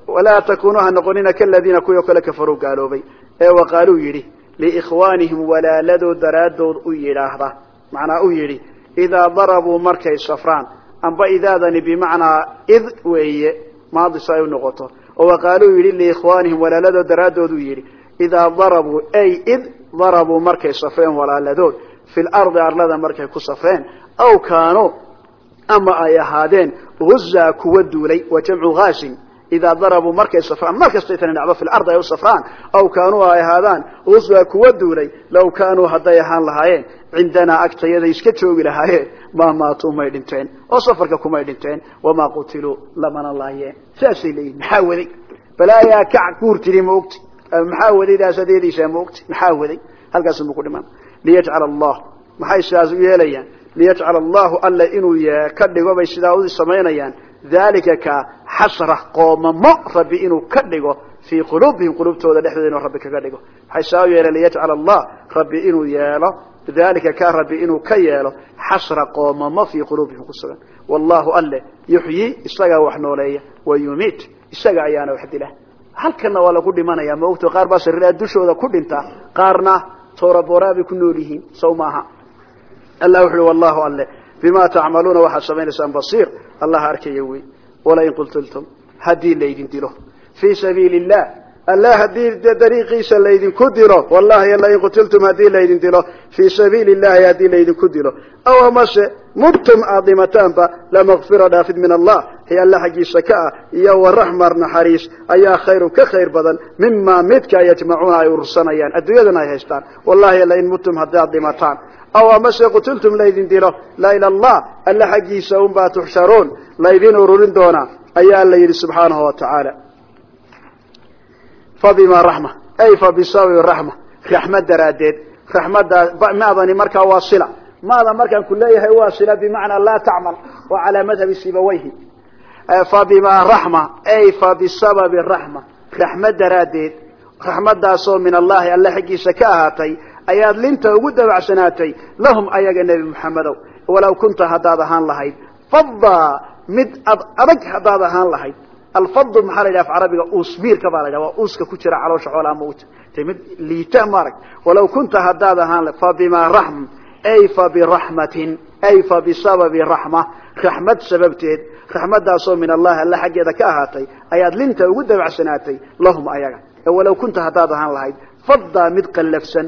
walaa takunuu ha noqonina kaladiina kuwii oo kale kafaruu gaaloobay. Ee waqaaluu yidhi liikhwaanihim walaaladood daraaddood u yidhaahda. Macnaa u yidhi idaa darabuu markay safraan amba idaadani bimacnaa id weeye maadis ay u noqoto. Oo waqaaluu yidhi liikhwaanihim walaaladood daraaddood u yidhi idaa darabuu ay id darabuu markay safreen walaaladood fi lardi arlada markay ku safreen aw kaanuu ama ay ahaadeen guzaa kuwa duulay wa jamcu haasin idaa darabuu markay safraan mar kastay tani dhacdo fi lardi ay u safraan aw kaanuu ay ahaadaan guzaa kuwa duulay law kaanuu hadday ahaan lahaayeen cindanaa agtayaday iska joogi lahaayeen maa maatuu may dhinteen oo safarka kumay dhinteen wamaa qutiluu lamana laayeen saasay leeyihiin maxaa waday daasadeediisa ma ogti maxaa waday? Halkaasuma ku dhiman. Liyajcala allah. Maxay sidaas u yeelayaan? Liyajcala allahu alla inuu ka dhigo bay sidaa u samaynayaan. Dalika ka xasra qoomamo rabbi inuu ka dhigo fii quluubihim quluubtooda dhexdooda inuu rabbi kaga dhigo. Maxay sidaa u yeeleen? Liyajcala allah. Rabbi inuu yeelo. Dalika ka rabbi inuu ka yeelo xasra qoomamo fii quluubihim ku sugan. Wallahu alle yuxyii isagaa wax nooleeya. Wa yumiit isaga ayaana wax dila halkana waa lagu dhimanaya. Maogto qaar baa sariiraha dushooda ku dhinta qaarna tooraboraa bay ku nool yihiin. Saw maaha. Allah wuxu uhi wallahu alle bima tacmaluuna waxaad samaynaysaan basiir. Allah arkaya wey walain qultiltum haddii laydin dilo. Fii sabiili illah allah haddii dariiqiisa laydinku dilo wallahi lain qutiltum haddii laydin dilo fii sabiili illahi haddii laydinku dilo. Aw amase mubtum aad dhimataanba lamakfira dhaafid min allah hi alla xaggiisa ka ah iyo waraxmar naxariis ayaa khayrun ka khayr badan mima midka yajmacuuna ay urursanayaan adduunyadana ay haystaan. Wallahi lain mubtum haddaad dhimataan aw amase qutiltum laydin dilo la ila allah alla xaggiisa unbaa tuxsharuun laydin ururin doonaa ayaa la yidhi subxaanahu wa tacaala fabima raxma. Ay fa bisababi raxma raxmad daraaddeed raxmaddaa maadani markaa waa sila. Maada markaan ku leeyahay waa sila bimacnaa laa tacmal waa calaa madhabi sibawayhi. Fa bima raxma. Ay fa bisababi raxma raxmad daraaddeed. Raxmadaasoo min allahi alle xaggiisa ka ahaatay ayaad linta ugu dabacsanaatay lahum ayaga nebi moxamedow walaw kunta haddaad ahaan lahayd. Fadda mid adag haddaad ahaan lahayd alfadu maxaa la yidhaha af carabiga uusbiirka baa la yidhaha waa uuska ku jira caloosha xoolaha mauta te mid liita maarag walaw kunta haddaad ahaan fa bima raxm ay fa biraxmatin ay fa bisababi raxma raxmad sababteed raxmadaasoo min allahi alla xaggeeda ka ahaatay ayaad linta ugu dabacsanaatay lahum ayaga walaw kunta haddaad ahaan lahayd faddaa mid qallafsan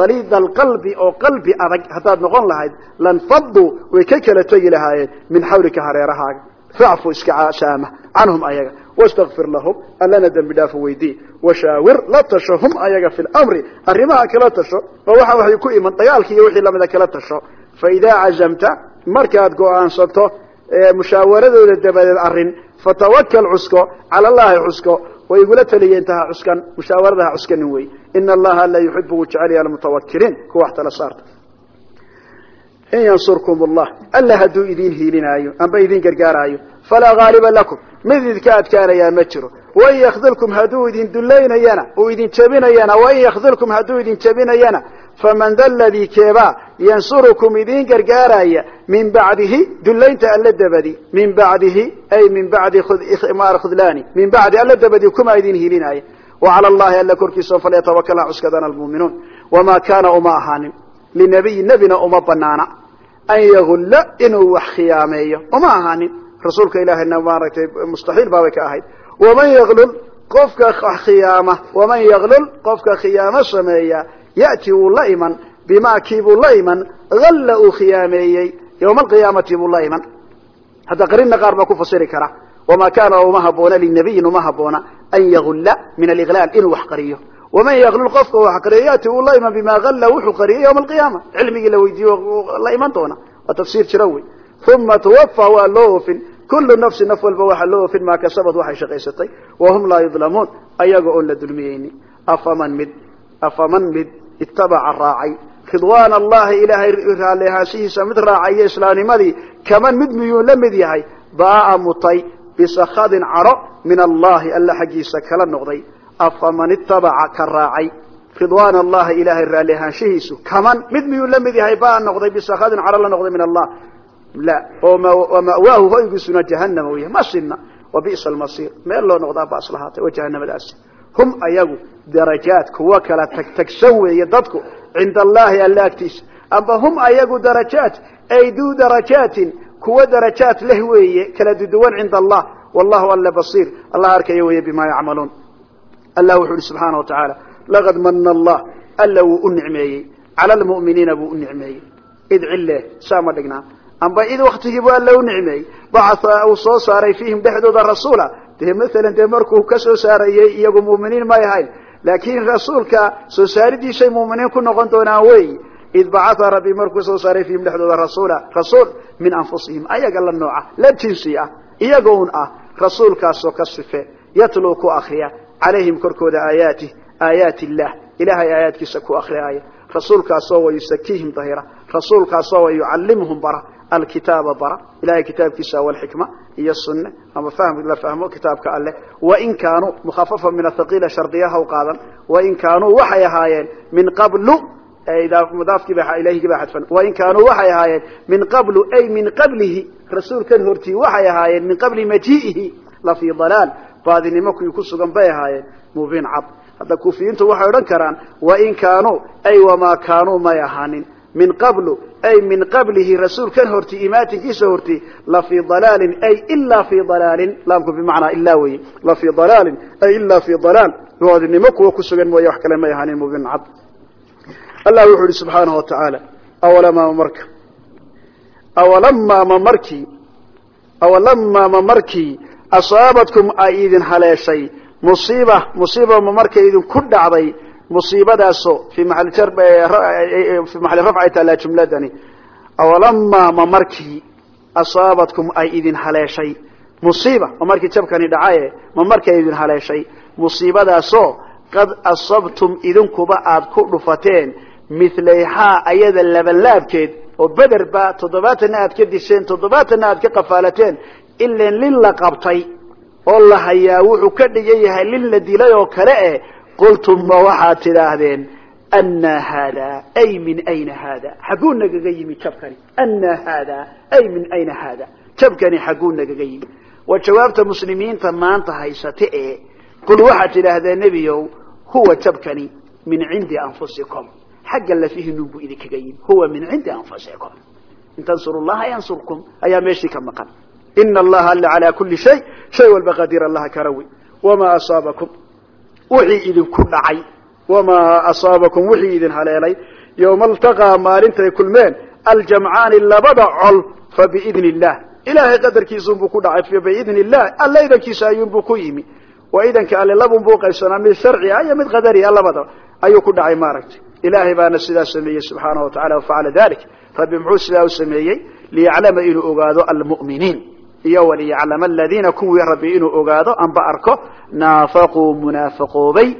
haliida alqalbi oo qalbi adag haddaad noqon lahayd lanfaduu way ka kala tegi lahaayeen min xawlika hareerahaaga facfu iska saama canhum ayaga wastakfir lahum allana dembi dhaafo weydii washaawir la tasho hum ayaga fi lamri arrimaha kala tasho oo waxa waxay ku iman dagaalki iyo wixii lamida kala tasho fa idaa cazamta markaad go'aansato mushaawaradooda dabadeed arrin fatawakal cusko cala allahi cusko way igula taliyeen taha cuskan mushaawaradaa cuskanin wey ina allaha la yuxibu wuu jecel yaha almutawakiliin kuwa wax tala saarta in yansurkum allah alla hadduu idin hiilinaayo amba idin gargaaraayo falaa gaaliba lakum mid idinka adkaanayaa ma jiro wain yakdilkum hadduu idin dullaynayana uu idin jebinayana wain yakdilkum hadduu idin jebinayana faman da ladii keebaa yansurukum idin gargaaraya min bacdihi dullaynta alla dabadi min bacdihi ay min bacdi khudlaani min bacdi alla dabadi kuma idin hiilinaya wacala allahi alla korkiisa falyatawakal ha cuskadana almu'minuun wamaa kaana uma ahaanin linabiyi nebina uma banaana an yagulla inuu wax khiyaameeyo. Uma ahaanin rasuulka ilaahayna maaragtay mustaxiil baabay ka ahayd. Waman yaglul qofka khiyaama waman yaglul qofka khiyaamo sameeya ya'ti wuu la iman bimaa kiibuu la iman halla uu khiyaameeyey yowma alqiyaamati buu la iman. Hadda qarinna qaar baa ku fasiri kara wamaa kaana uma haboona linabiyin uma haboona an yagulla min aliglal inuu wax qariyo waman yaglul qofka wax qariyo yati uu la iman bima alla wuxuu qariyay yowma alqiyaama cilmigii la weydiiyo la iman doona waa tafsiir jira wey uma tuwafa waa loo oofin kullu nafsin naf walba waxaa loo oofin maa kasabad waxay shaqaysatay wahum laa yudlamuun ayaga oon la dulmiyeyni afaman mid afaman mid itabaca raacay ridwaan allahi ilaahay raalli ahaanshihiisa mid raacayo islaamnimadii kaman mid miyuu la mid yahay baa'a mutay bisakadin caro min allahi alla xaggiisa kala noqday afaman itabaca ka raacay. Ridwaan allahi ilaahay raalli ahaanshihiisu. Kaman mid miyuu la mid yahay? Baa noqday bisakadin caro la noqday min allah la oo ma'waahu hoygiisuna jahanama u yahay. Ma sinna. Wa bi'sa almasiir meel loo noqdaa baas lahaatay oo jahanamadaasi hum ayagu darajaat kuwa kala tagtagsan weeye dadku cinda allahi alla agtiisa. Amba hum ayagu darajaat ay duu darajaatin kuwa darajaat leh weeye kala duduwan cinda allah wallahu alla basiir. Allah arkaya weeye bima yacmaluun allah wuxuu uhi subxaana wa tacaala laqad mana allah alla wuu u nicmeeyey cala lmu'miniina buu u nicmeeyey. Id cille saa ma dhignaa amba id waktigiibu alla u nicmeeyey. Bacatha uu soo saaray fiihim dhexdooda rasuula. Dee maalan dee markuu ka soo saarayey iyagu mu'miniin may ahayn. Laakiin rasuulka soo saaridiisay mu'miniin ku noqon doonaan wey. Id bacatha rabbi markuu soo saaray fiihim dhexdooda rasuula rasuul min anfusihim ayaga la nooca la jinsi ah iyaga ah ka sife yatluu ku akriya calayhim korkooda aayaatih aayaat illah ilahay aayaadkiisa ku akriyaaya rasuulkaasoo wa yusakiihim dahira rasuulkaasoo wa yucallimhum bara. Alkitaaba bara. Ilahay kitaabkiisa walxikma iyo sunne. Ama fahm la fahmo kitaabka alleh wain kaanuu mukhafafa min athaqiila shardiyaha u qaadan. Wain kaanuu waxay ahaayeen min qablu wain kaanuu waxay ahaayeen min qablu ay min qablihi. Rasuulkan hortii waxay ahaayeen min qabli majii'ihi. La fii dalaal baadinimo kuwii ku sugan bay ahaayeen mubiin cad. Hadda kuufiyiintu waxay odhan karaan wain kaanuu ay wamaa kaanuu may ahaanin. Min qablu ay min qablihi rasuulkan horti imaatinkiisa horti la fii dalaalin ay ilaa fii dalaalin. Laamku bimacnaa ilaa weye la fii dalaalin ay ilaa fii dalaal. Baadinimo kuwa ku sugan mooye wax kale may ahaanin mubiin cad. Allah wuxuu ihi subxaanahu wa tacaala awalamaa ma marka awalamaa ma markii awalamaa ma markii asaabadkum ay idin haleeshay. Musiiba ma markay idinku dhacday musiibadaasoo fii maxali rafcay taallaa jumladani. Awalamaa ma markii asaabadkum ay idin haleeshay. Musiiba ma markii jabkani dhacaye ma markay idin haleeshay. Musiibadaasoo qad asabtum idinkuba aad ku dhufateen milayhaa ayada labanlaabkeed oo bederba toddobaatanna aad ka disheen toddobaatanna aad ka qafaalateen ilan lin la qabtay oo la hayaa wuxuu ka dhigan yahay lin la dilay oo kale eh qultum waxaad tidhaahdeen anna haada ay min ayna haada? Xagguu nagaga yimi jabkani. Anna haada ay min ayna haada? Jabkani xagguu nagaga yimi. Waa jawaabta muslimiinta maanta haysate ee qul waxaad tidhaahdeen nebiyow huwa jabkani min cindi anfusikum. Xagga lafihinun buu idinkaga yimi huwa min cindi anfusikum. In tansuru llaha yansurkum ayaa meeshii ka maqan ina allaha alla calaa kuli shay shay walba qadiir allaha karawi wamaa asaabakum wixii idinku dhacay wamaa asaabakum wixii idin haleelay yowma altaqaa maalintay kulmeen aljamcaani labada col fa biidni illah ilaahay qadarkiisunbuu ku dhacay fa biidni illah alla idankiisa ayuunbuu ku yimi waa idanka alle labunbuu qaybsanaa mid sharciga iyo mid qadariga labada ayuu ku dhacay maaragtay ilaahay baana sidaa sameeyey subxaanahu watacala wafacala dalik rabbi muxuu sidaa u sameeyey liyaclama inuu ogaado almu'miniin iyo waliyaclama aladiina kuwii rabbi inuu ogaado amba arko naafaquu munaafaqoobay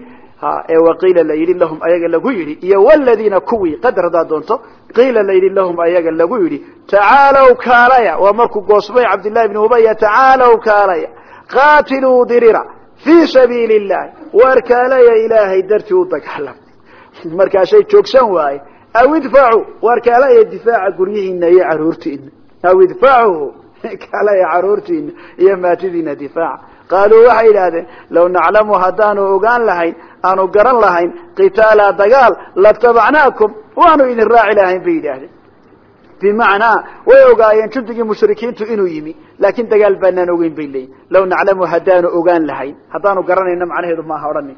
ha ee waqiila la yidhi lahum ayaga lagu yidhi iyo waladiina kuwii qadar haddaad doonto qiila la yidhi lahum ayaga lagu yidhi tacaalow kaalaya waa markuu goosmay cabdillahi bni ubaya tacaalow kaalaya qaatiluu dirira fii sabiili illahi waar kaalaya ilaahay dartii u dagaalam. Markaasay joogsan waaye aw idfacu waar kaalaya difaaca guryihiina iyo caruurtiina aw idfachu kaalaya caruurtiina iyo maatidiina difaaca qaaluu waxay yidhaahdeen law naclamu haddaanu ogaan lahayn aanu garan lahayn qitaala dagaal latabacnaakum waanu idin raaci lahayn bay yidhaahdeen. Bimacnaa way ogaayeen jundigii mushrikiintu inuu yimi laakin dagaal baanaan ogeyn bay leeyihiin law naclamu haddaanu ogaan lahayn haddaanu garanayno macnaheedu maaha odhani.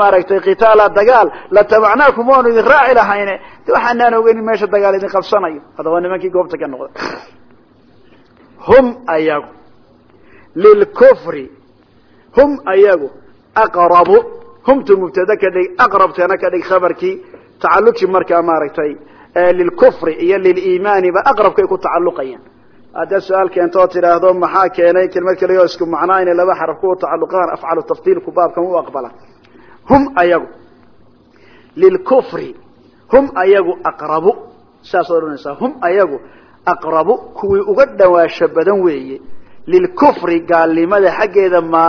Maaragtay qitaala dagaal latabacnaakum waanu idin raaci lahayne waxaanaan ogeynin meesha dagaal idin qabsanayo. Haddaba nimankii goobta ka noqda hum ayagu. Lilkufri hum ayagu aqrabu. Humtu mubtada ka dhig aqrabtana ka dhig khabarkii tacaluji markaa maaragtay lilkufri iyo liliimaaniba aqrabkay ku tacaluqayaan haddaad su'aal keento oo tidhaahdo maxaa keenay kelmad kaliyo isku macnaa inay laba xaraf ku tacaluqaan afcalu tafdiilku baabkan u aqbala? Hum ayagu. Lilkufri hum ayagu aqrabu. Saas odhanaysaa. Hum ayagu aqrabu kuwii uga dhawaasho badan weeye lilkufri gaalnimada xaggeeda ma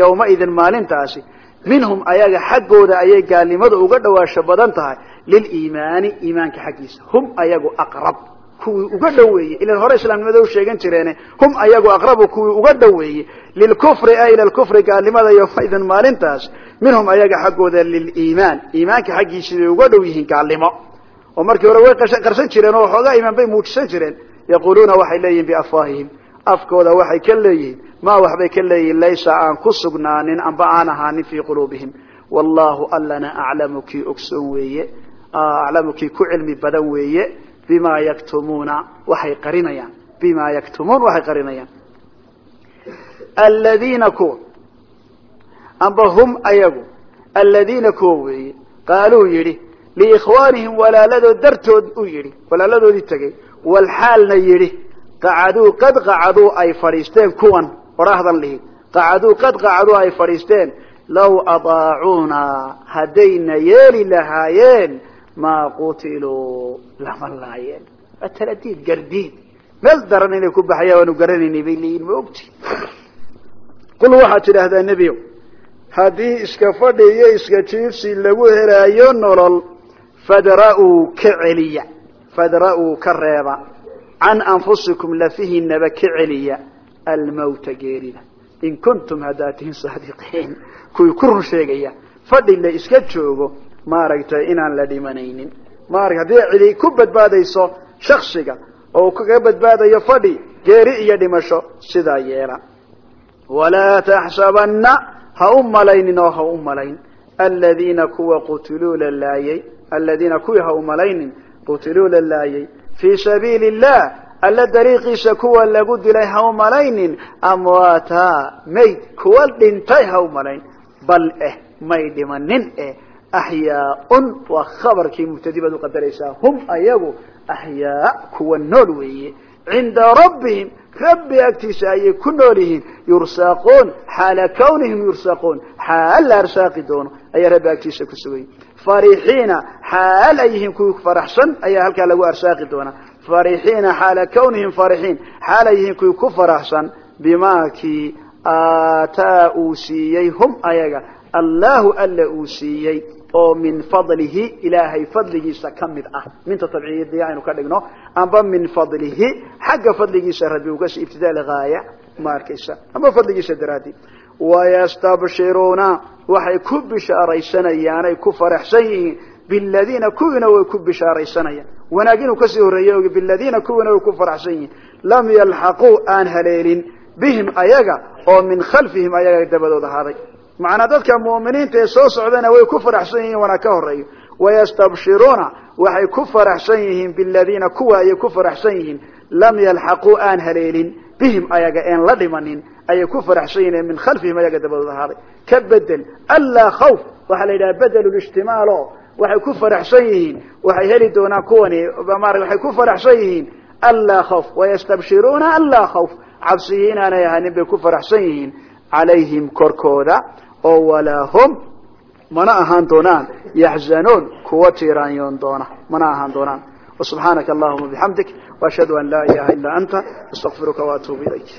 yowmaidin maalintaasi. Minhum ayaga xaggooda ayay gaalnimada uga dhawaasho badan tahay liliimaani iimaanka xaggiisa. Hum ayagu aqrab kuwii uga dhoweeye ilan hore islaamnimada u sheegan jireene hum ayagu aqrabu kuwii uga dhoweeye lilkufri a ila lkufri gaalnimada yowmaidin maalintaas minhum ayaga xaggooda liliimaan iimaanka xaggiisa bay uga dhow yihiin gaalnimo oo markii hore way qarsan jireen oo waxoogaa iimaan bay muujisan jireen. Yaquluuna waxay leeyihiin biafwaahihim. Afkooda waxay ka leeyihiin. Ma waxbay ka leeyihiin. Laysa aan ku sugnaanin amba aan ahaanin fii quluubihim. Wallahu allana aclamu kii ogsoon weeye aclamu kii ku cilmi badan weeye. Bima yaktumuuna waxay qarinayaan. Bima yaktumuun waxay qarinayaan. Aladiina kuwa amba hum ayagu aladiina kuwa weeye qaaluu liikhwaanihim walaaladood dartood u yidhi walaaladoodii tegey walxaalna yidhi qacaduu qad qacaduu ay fadhiisteen kuwan odhahdan lihi qacaduu qad qacaduu ay fadhiisteen law adaacuuna haddayna yeeli lahaayeen maa qutiluu lama laayeen waa taladiid gardiid. Meel daran inay ku baxayaan waanu garanaynay bay leeyihiin ma ogti. Qul waxaad tidhaahdaa nebiyow haddii iska fadhi iyo iska jiifsi lagu helaayo nolol fadra'uu ka celiya fadra'uu ka reeba. Can anfusikum lafihiinaba ka celiya almawta geerida. In kuntum haddaad tihin saadiqiin kuwii ku run sheegaya fadhi la iska joogo maaragtay inaan la dhimanaynin. Maarata haddii cidi ku badbaadayso shaksiga oo kaga badbaadayo fadhi geeri iyo dhimasho sidaa yeela. Walaa taxsabanna ha u malaynin oo ha u malayn. Aladiina kuwa laayay aladiina kuwii ha u malaynin qutiluu la laayay fii sabiili illah alla dariiqiisa kuwa lagu dilay ha u malaynin amwaata mayd kuwa dhintay ha u malayn bal eh may dhimanin eh axyaaun waa khabarkii mubtadi baad uqadaraysaa hum ayagu axyaa kuwa nool weeye cinda rabbihim rabbi agtiisa ayay ku nool yihiin yursaquun xaala kawnihim yursaquun xaal la arsaaqi doono ayaa rabbi agtiisa ku farixiina xaal ay yihiin kuwii faraxsan ayaa halkaa lagu arsaaqi doonaa. Farixiina xaala kawnihim farixiin xaal ay yihiin kuwii ku faraxsan. Bimaakii aataa uu siiyey hum ayaga. Allahu alla uu siiyey oo min fadlihi ilaahay fadligiisa ka mid ah. Minta tabciyadii aynu ka dhigno amba min fadlihi xagga fadligiisa rabbi uga si ibtidaa lgaaya ma arkaysa ama fadligiisa daraadii wayastabshiruuna waxay ku bishaaraysanayaan ay ku faraxsan yihiin biladiina kuwiina way ku bishaaraysanayaan wanaag inuu ka sii horreeyey biladiina kuwiina way ku faraxsan yihiin lam yalxaquu aan haleelin bihim ayaga oo min khalfihim ayaga dabadood ahaaday macnaa dadka mu'miniinta ee soo socdana way ku faraxsan yihiin wanaag ka horeeyo wayastabshiruuna waxay ku faraxsan yihiin biladiina kuwa ayay ku faraxsan yihiin lam yalxaquu aan haleelin bihim ayaga een la dhimanin ayay ku faraxsan yihiin min khalfihim ayaga dabadood ahaaday ka bedel allaa khawf waxaa la yidhaha bedelulishtimaalo waxay ku faraxsan yihiin waxay heli doonaan kuwani mara waxay ku faraxsan yihiin allaa khawf wayastabshiruuna allaa khawf cabsiyi inaanay ahanin bay ku faraxsan yihiin calayhim korkooda oo walaa hum mana ahaan doonaan yaxzanuun kuwa tiiraanyoon doona mana ahaan doonaan وسبحانك اللهم وبحمدك وأشهد أن لا إله إلا أنت أستغفرك وأتوب إليك